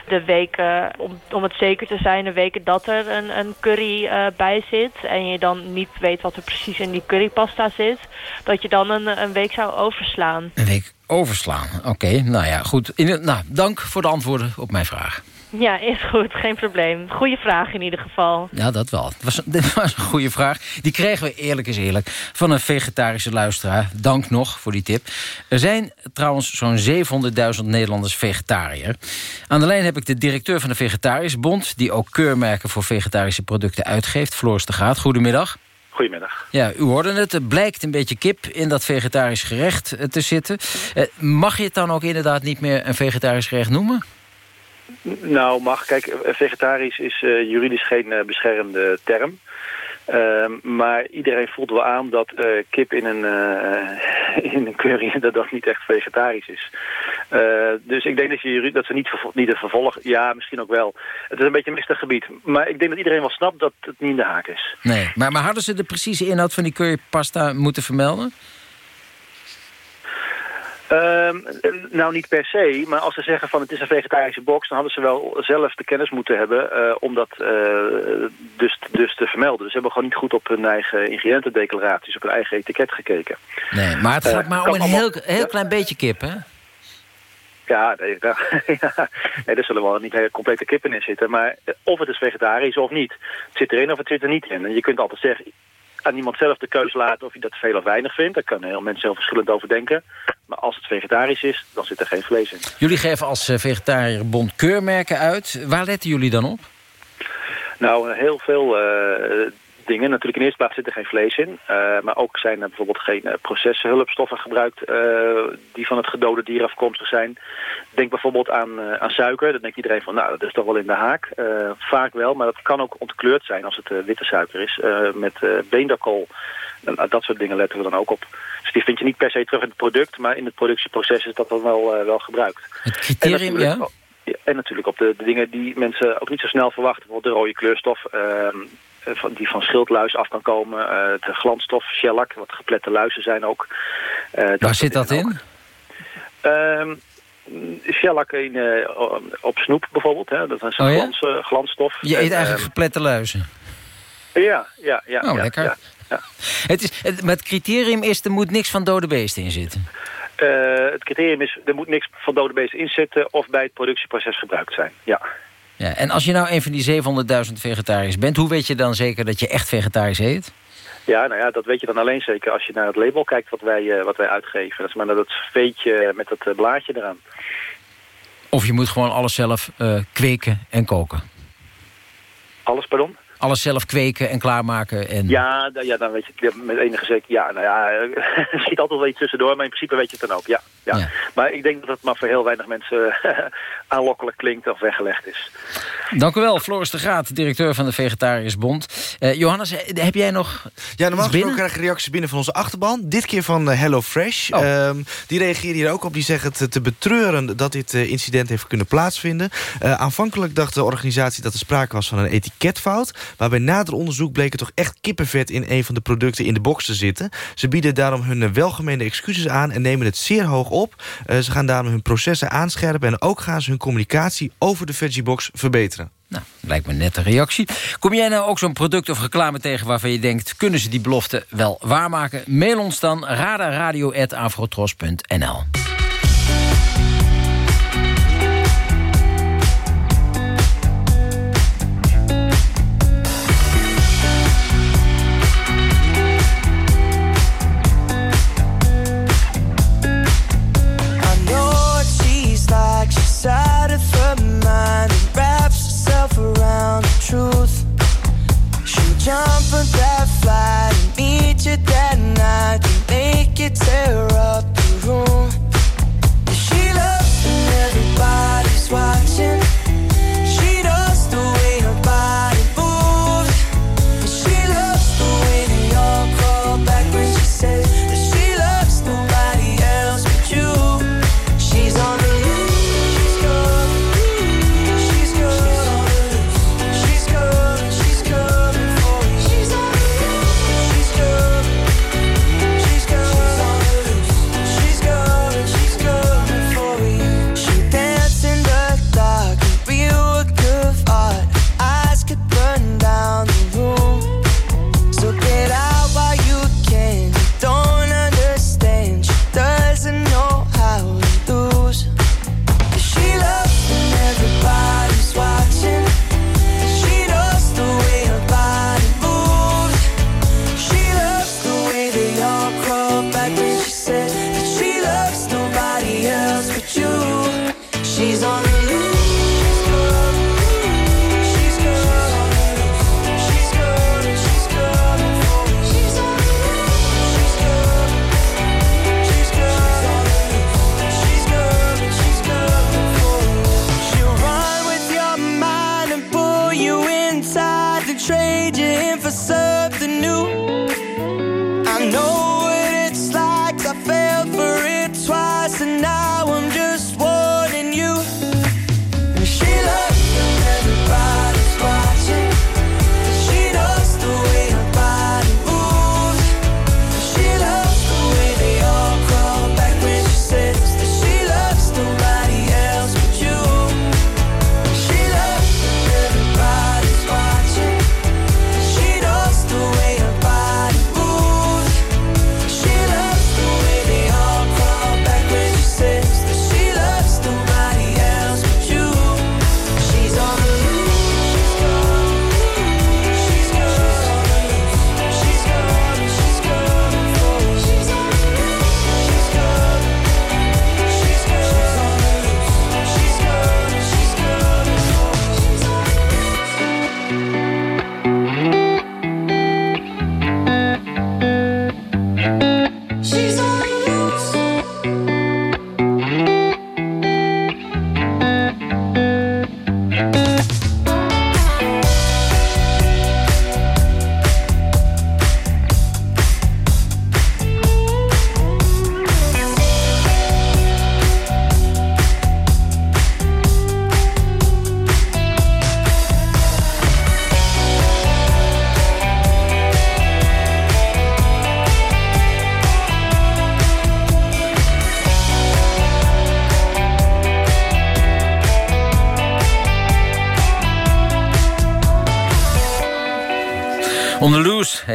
de weken, om, om het zeker te zijn, de weken dat er een, een curry uh, bij zit... en je dan niet weet wat er precies in die currypasta zit... dat je dan een, een week zou overslaan. Een week overslaan, oké. Nou ja, goed. In, nou, dank voor de antwoorden op mijn vraag. Ja, is goed. Geen probleem. Goeie vraag in ieder geval. Ja, dat wel. Het was, dit was een goede vraag. Die kregen we eerlijk is eerlijk van een vegetarische luisteraar. Dank nog voor die tip. Er zijn trouwens zo'n 700.000 Nederlanders vegetariër. Aan de lijn heb ik de directeur van de Vegetariërsbond... die ook keurmerken voor vegetarische producten uitgeeft. Floris de Gaat. Goedemiddag. Goedemiddag. Ja, u hoorde het. Er blijkt een beetje kip in dat vegetarisch gerecht eh, te zitten. Eh, mag je het dan ook inderdaad niet meer een vegetarisch gerecht noemen? Nou, mag. Kijk, eh, vegetarisch is uh, juridisch geen uh, beschermde term. Uh, maar iedereen voelt wel aan dat uh, kip in een, uh, in een curry dat dat niet echt vegetarisch is. dus ik denk dat, je, dat ze niet, niet een vervolg... Ja, misschien ook wel. Het is een beetje een mistig gebied. Maar ik denk dat iedereen wel snapt dat het niet in de haak is. Nee, maar, maar hadden ze de precieze inhoud van die currypasta moeten vermelden? Um, nou, niet per se, maar als ze zeggen van het is een vegetarische box... dan hadden ze wel zelf de kennis moeten hebben uh, om dat uh, dus, dus te vermelden. Dus ze hebben gewoon niet goed op hun eigen ingrediëntendeclaraties... op hun eigen etiket gekeken. Nee, maar het gaat uh, maar om een heel, heel klein beetje kip, hè? Ja, nee, ja, nee, er zullen wel niet hele complete kippen in zitten. Maar of het is vegetarisch of niet. Het zit erin of het zit er niet in. En je kunt altijd zeggen, aan iemand zelf de keuze laten of hij dat veel of weinig vindt. Daar kunnen heel mensen heel verschillend over denken. Maar als het vegetarisch is, dan zit er geen vlees in. Jullie geven als vegetariërbond keurmerken uit. Waar letten jullie dan op? Nou, heel veel uh, dingen. Natuurlijk in eerste plaats zit er geen vlees in. Uh, maar ook zijn er bijvoorbeeld geen uh, processenhulpstoffen gebruikt... die van het gedode dier afkomstig zijn. Denk bijvoorbeeld aan, aan suiker. Dan denkt iedereen van, nou, dat is toch wel in de haak. vaak wel, maar dat kan ook ontkleurd zijn als het witte suiker is. met beenderkool. Nou, dat soort dingen letten we dan ook op. Dus die vind je niet per se terug in het product... maar in het productieproces is dat dan wel, wel gebruikt. Het criterium, ja? En natuurlijk op de, de, dingen die mensen ook niet zo snel verwachten. Bijvoorbeeld de rode kleurstof, uh, die van schildluis af kan komen. Uh, de glansstof, shellac, wat geplette luizen zijn ook. Uh, Waar zit dat in? Ehm, shellac in, op snoep bijvoorbeeld. Hè? Dat is een oh, ja? Je eet eigenlijk geplette luizen? Ja, ja, ja. Oh, ja, lekker. Ja, ja. Het, is, het, maar het criterium is, er moet niks van dode beesten in zitten. Uh, het criterium is, er moet niks van dode beesten in zitten... of bij het productieproces gebruikt zijn, ja. Ja en als je nou een van die 700.000 vegetariërs bent... hoe weet je dan zeker dat je echt vegetarisch eet? Ja, nou ja, dat weet je dan alleen zeker als je naar het label kijkt wat wij, uh, wat wij uitgeven. Dat is maar dat veetje met dat uh, blaadje eraan. Of je moet gewoon alles zelf kweken en koken? Alles, pardon? Alles zelf kweken en klaarmaken? En... Ja, ja, dan weet je met enige zeker. Ja, nou ja, er schiet altijd wel iets tussendoor, maar in principe weet je het dan ook. Ja, ja. ja. Maar ik denk dat het maar voor heel weinig mensen aanlokkelijk klinkt of weggelegd is. Dank u wel, Floris de Graat, directeur van de Vegetariërsbond. Uh, Johannes, heb jij nog Ja, normaal gesproken krijg ik reacties binnen van onze achterban. Dit keer van uh, Hello Fresh. Oh. Um, die reageren hier ook op. Die zeggen het te betreuren dat dit uh, incident heeft kunnen plaatsvinden. aanvankelijk dacht de organisatie dat er sprake was van een etiketfout. Waarbij nader onderzoek bleek er toch echt kippenvet in een van de producten in de box te zitten. Ze bieden daarom hun welgemeende excuses aan en nemen het zeer hoog op. ze gaan daarom hun processen aanscherpen en ook gaan ze hun communicatie over de veggiebox verbeteren. Nou, lijkt me een nette reactie. Kom jij nou ook zo'n product of reclame tegen waarvan je denkt... kunnen ze die belofte wel waarmaken? Mail ons dan radaradio.afrotros.nl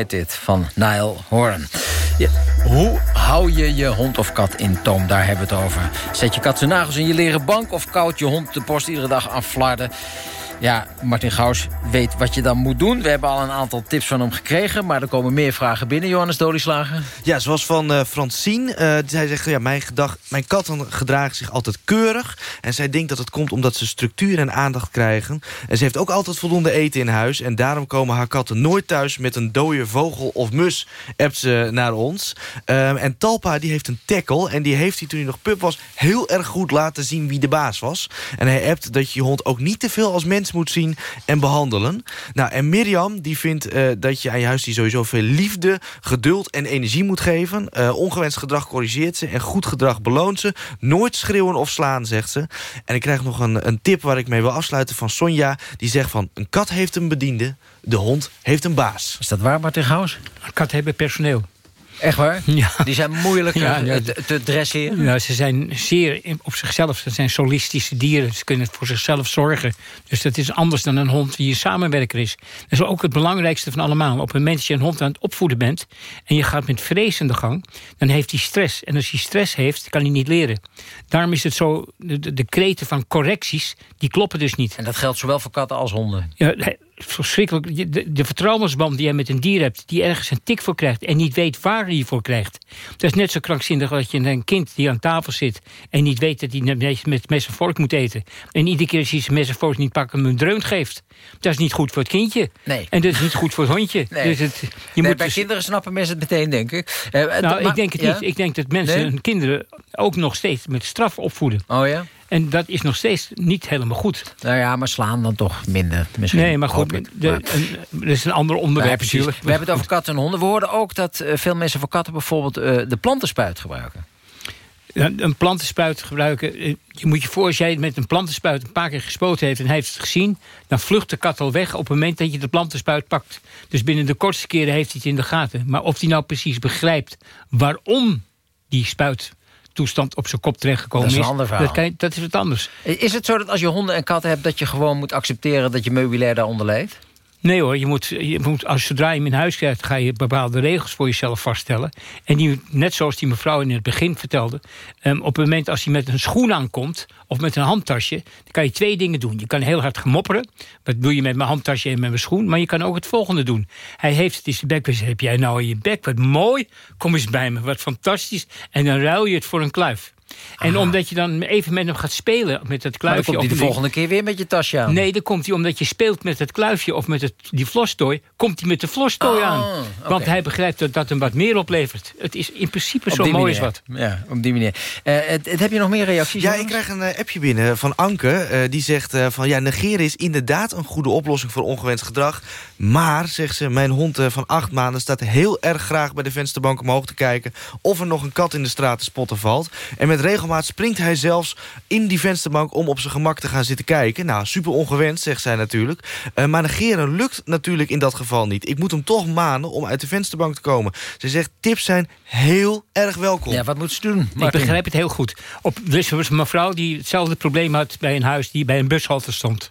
Dit, van Nile Horan. Ja, hoe hou je je hond of kat in toom? Daar hebben we het over. Zet je kat zijn nagels in je leren bank... of koud je hond de post iedere dag aan flarden? Ja, Martin Gauws weet wat je dan moet doen. We hebben al een aantal tips van hem gekregen... maar er komen meer vragen binnen, Johannes Dolieslager. Ja, zoals van uh, Francine. Uh, zij zegt, ja, mijn, gedag, mijn katten gedragen zich altijd keurig. En zij denkt dat het komt omdat ze structuur en aandacht krijgen. En ze heeft ook altijd voldoende eten in huis. En daarom komen haar katten nooit thuis met een dode vogel of mus. Appt ze naar ons. Um, en Talpa die heeft een tackle. En die heeft hij toen hij nog pup was heel erg goed laten zien wie de baas was. En hij appt dat je je hond ook niet te veel als mens moet zien en behandelen. Nou, en Mirjam die vindt uh, dat je aan je huisdier sowieso veel liefde, geduld en energie moet geven. Uh, ongewenst gedrag corrigeert ze en goed gedrag beloont ze. Nooit schreeuwen of slaan, zegt ze. En ik krijg nog een, een tip waar ik mee wil afsluiten van Sonja. Die zegt van, een kat heeft een bediende, de hond heeft een baas. Is dat waar, Martin Gauws? Kat hebben personeel. Echt waar? Ja. Die zijn moeilijk Ja, ja. te, te dresseren? Ja, ze zijn zeer op zichzelf. Ze zijn solistische dieren. Ze kunnen voor zichzelf zorgen. Dus dat is anders dan een hond die een samenwerker is. Dat is ook het belangrijkste van allemaal. Op het moment dat je een hond aan het opvoeden bent... en je gaat met vrees de gang, dan heeft hij stress. En als hij stress heeft, kan hij niet leren. Daarom is het zo, de, de, kreten van correcties, die kloppen dus niet. En dat geldt zowel voor katten als honden? Ja, verschrikkelijk. De, de vertrouwensband die je met een dier hebt... die ergens een tik voor krijgt en niet weet waar hij voor krijgt. Dat is net zo krankzinnig als je een kind die aan tafel zit... en niet weet dat hij met, met mes en vork moet eten. En iedere keer als hij zijn mes en vork niet pakt... hem een dreun geeft. Dat is niet goed voor het kindje. Nee. En dat is niet goed voor het hondje. Nee. Dus het, je Nee, moet bij dus- kinderen snappen mensen het meteen, denk ik. Eh, het- nou, ik denk het ja? niet. Ik denk dat mensen hun kinderen ook nog steeds met straf opvoeden. Oh ja? En dat is nog steeds niet helemaal goed. Nou ja, maar slaan dan toch minder misschien. nee, maar goed, dat is een ander onderwerp natuurlijk. We hebben het over katten en honden. We hoorden ook dat eh, veel mensen voor katten bijvoorbeeld eh, de plantenspuit gebruiken. Een plantenspuit gebruiken. eh, Je moet je voor, als jij met een plantenspuit een paar keer gespoten heeft en hij heeft het gezien, dan vlucht de kat al weg op het moment dat je de plantenspuit pakt. Dus binnen de kortste keren heeft hij het in de gaten. Maar of hij nou precies begrijpt waarom die spuittoestand op zijn kop terechtgekomen Dat is is, een ander verhaal. dat, kan dat is wat anders. Is het zo dat als je honden en katten hebt... dat je gewoon moet accepteren dat je meubilair daaronder leidt? Nee hoor, je moet, je moet, als zodra je hem in huis krijgt... ga je bepaalde regels voor jezelf vaststellen. En die, net zoals die mevrouw in het begin vertelde... ehm, op het moment als hij met een schoen aankomt... of met een handtasje, dan kan je twee dingen doen. Je kan heel hard gemopperen. Wat doe je met mijn handtasje en met mijn schoen? Maar je kan ook het volgende doen. Hij heeft het in zijn bek. Dus heb jij nou in je bek? Wat mooi. Kom eens bij me. Wat fantastisch. En dan ruil je het voor een kluif. En omdat je dan even met hem gaat spelen met het Maar dan kluifje... komt hij de volgende keer weer met je tasje aan. Nee, dan komt hij omdat je speelt met het kluifje of met het, die vlostooi... komt hij met de vlostooi Ah, aan. Want hij begrijpt dat dat hem wat meer oplevert. Het is in principe Op zo mooi manier. wat. Ja, op die manier. Eh, het, het- heb je nog meer reacties? Ja, ik krijg een eh, appje binnen van Anke. eh, die zegt eh, van ja, negeren is inderdaad een goede oplossing voor ongewenst gedrag. Maar, zegt ze, mijn hond eh, van acht maanden staat heel erg graag bij de vensterbank omhoog te kijken... of er nog een kat in de straat te spotten valt. En met regelmaat springt hij zelfs in die vensterbank om op zijn gemak te gaan zitten kijken. Nou, super ongewenst, zegt zij natuurlijk. Eh, maar negeren lukt natuurlijk in dat geval niet. Ik moet hem toch manen om uit de vensterbank te komen. Ze zegt, tips zijn heel erg welkom. Ja, wat moet ze doen? Ik begrijp het heel goed. Op, dus er was een mevrouw die hetzelfde probleem had bij een huis... die bij een bushalte stond.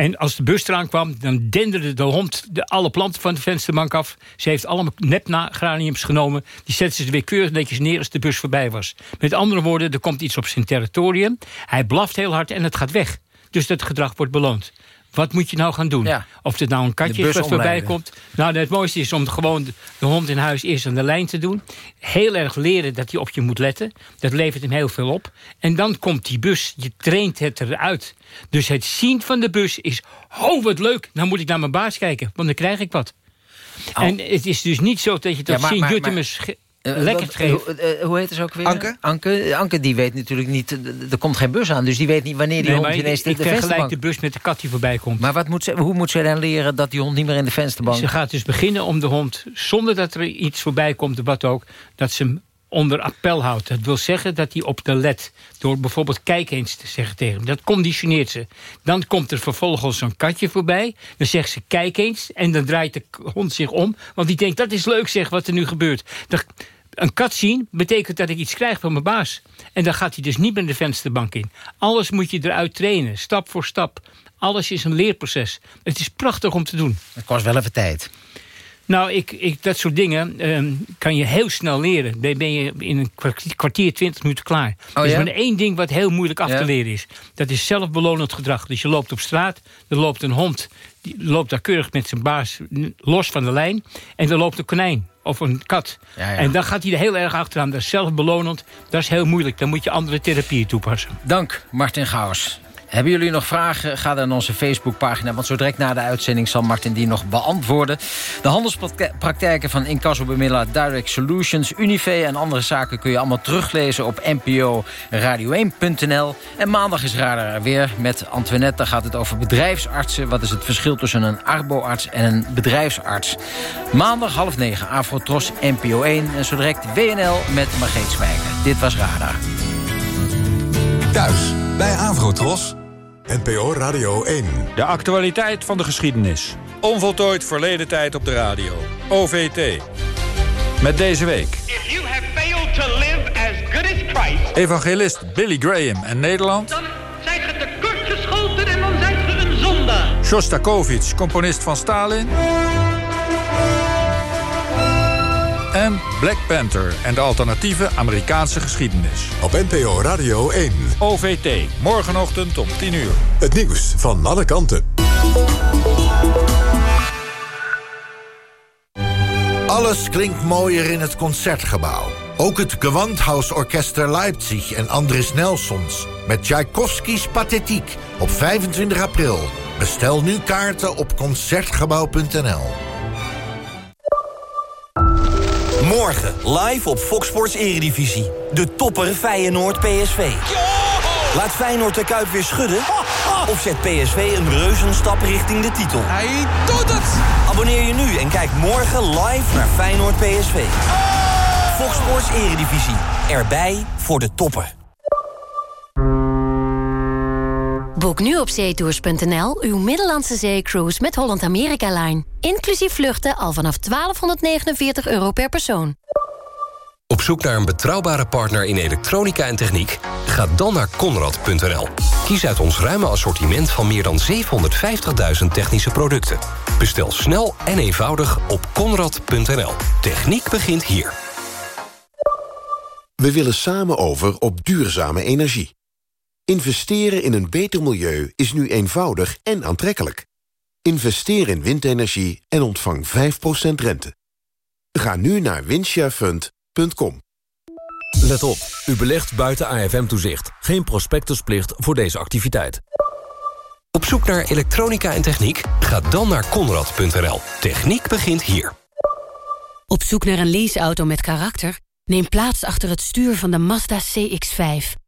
En als de bus eraan kwam, dan denderde de hond de, alle planten van de vensterbank af. Ze heeft allemaal nepgraniums genomen. Die zette ze weer keurig netjes neer als de bus voorbij was. Met andere woorden, er komt iets op zijn territorium. Hij blaft heel hard en het gaat weg. Dus dat gedrag wordt beloond. Wat moet je nou gaan doen? Ja. Of het nou een katje is wat voorbij komt. Nou, het mooiste is om gewoon de, hond in huis eerst aan de lijn te doen. Heel erg leren dat hij op je moet letten. Dat levert hem heel veel op. En dan komt die bus. Je traint het eruit. Dus het zien van de bus is... Oh, wat leuk. Dan moet ik naar mijn baas kijken. Want dan krijg ik wat. En het is dus niet zo dat je dat. Ja, maar- lekker wat- geeft. hoe- eh, hoe heet ze ook weer? Anke? Anke, Anke die weet natuurlijk niet... eh, Er komt geen bus aan, dus die weet niet wanneer die Nee, hond ik, ineens ik de vensterbank... de bus met de kat die voorbij komt. Maar wat moet ze, hoe moet ze dan leren dat die hond niet meer in de vensterbank... Ze gaat dus beginnen om de hond, zonder dat er iets voorbij komt, wat ook, dat ze hem onder appel houdt. Dat wil zeggen dat hij op de let, door bijvoorbeeld kijk eens te zeggen tegen hem. Dat conditioneert ze. Dan komt er vervolgens zo'n katje voorbij. Dan zegt ze kijk eens. En dan draait de hond zich om. Want die denkt dat is leuk zeg wat er nu gebeurt. Een kat zien betekent dat ik iets krijg van mijn baas. En dan gaat hij dus niet meer de vensterbank in. Alles moet je eruit trainen, stap voor stap. Alles is een leerproces. Het is prachtig om te doen. Het kost wel even tijd. Nou, ik, ik, dat soort dingen ehm, kan je heel snel leren. Dan ben je in een kwartier, 20 minuten klaar. Oh, er is ja? maar één ding wat heel moeilijk af Ja. te leren is. Dat is zelfbelonend gedrag. Dus je loopt op straat, er loopt een hond... die loopt daar keurig met zijn baas los van de lijn... en er loopt een konijn of een kat. Ja, ja. En dan gaat hij er heel erg achteraan. Dat is zelfbelonend, dat is heel moeilijk. Dan moet je andere therapieën toepassen. Dank, Martin Gauws. Hebben jullie nog vragen? Ga dan naar onze Facebookpagina. Want zo direct na de uitzending zal Martin die nog beantwoorden. De handelspraktijken van Incassobemiddelaar Direct Solutions, Unive en andere zaken kun je allemaal teruglezen op NPO Radio1.nl. En maandag is Radar er weer met Antoinette. Daar gaat het over bedrijfsartsen. Wat is het verschil tussen een arboarts en een bedrijfsarts? Maandag half negen, Afrotros NPO 1. En zo direct WNL met Margreet Zwijger. Dit was Radar. Thuis bij Avrotros. NPO Radio 1. De actualiteit van de geschiedenis. Onvoltooid verleden tijd op de radio. OVT. Met deze week... You have failed to live as good as Christ. Evangelist Billy Graham en Nederland. Dan zijt ge tekort geschoten en dan zijt ge een zondaar. Shostakovich, componist van Stalin. En Black Panther en de alternatieve Amerikaanse geschiedenis. Op NPO Radio 1. OVT, morgenochtend om 10 uur. Het nieuws van alle kanten. Alles klinkt mooier in het Concertgebouw. Ook het Gewandhausorchester Leipzig en Andris Nelsons... met Tchaikovskis Pathetiek op 25 april. Bestel nu kaarten op Concertgebouw.nl. Morgen live op Fox Sports Eredivisie. De topper Feyenoord PSV. Laat Feyenoord de Kuip weer schudden? Of zet PSV een reuzenstap richting de titel? Hij doet het! Abonneer je nu en kijk morgen live naar Feyenoord PSV. Fox Sports Eredivisie. Erbij voor de toppen. Boek nu op zeetours.nl uw Middellandse zeecruise met Holland America Line. Inclusief vluchten al vanaf 1249 euro per persoon. Op zoek naar een betrouwbare partner in elektronica en techniek? Ga dan naar Conrad.nl. Kies uit ons ruime assortiment van meer dan 750.000 technische producten. Bestel snel en eenvoudig op Conrad.nl. Techniek begint hier. We willen samen over op duurzame energie. Investeren in een beter milieu is nu eenvoudig en aantrekkelijk. Investeer in windenergie en ontvang 5% rente. Ga nu naar windsharefund.com. Let op, u belegt buiten AFM-toezicht. Geen prospectusplicht voor deze activiteit. Op zoek naar elektronica en techniek? Ga dan naar Conrad.nl. Techniek begint hier. Op zoek naar een leaseauto met karakter? Neem plaats achter het stuur van de Mazda CX-5.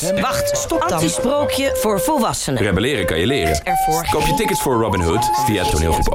Wacht, Wacht, stop dan. Antisprookje voor volwassenen. Rebelleren kan je leren. Koop je tickets voor Robin Hood via toneelgroep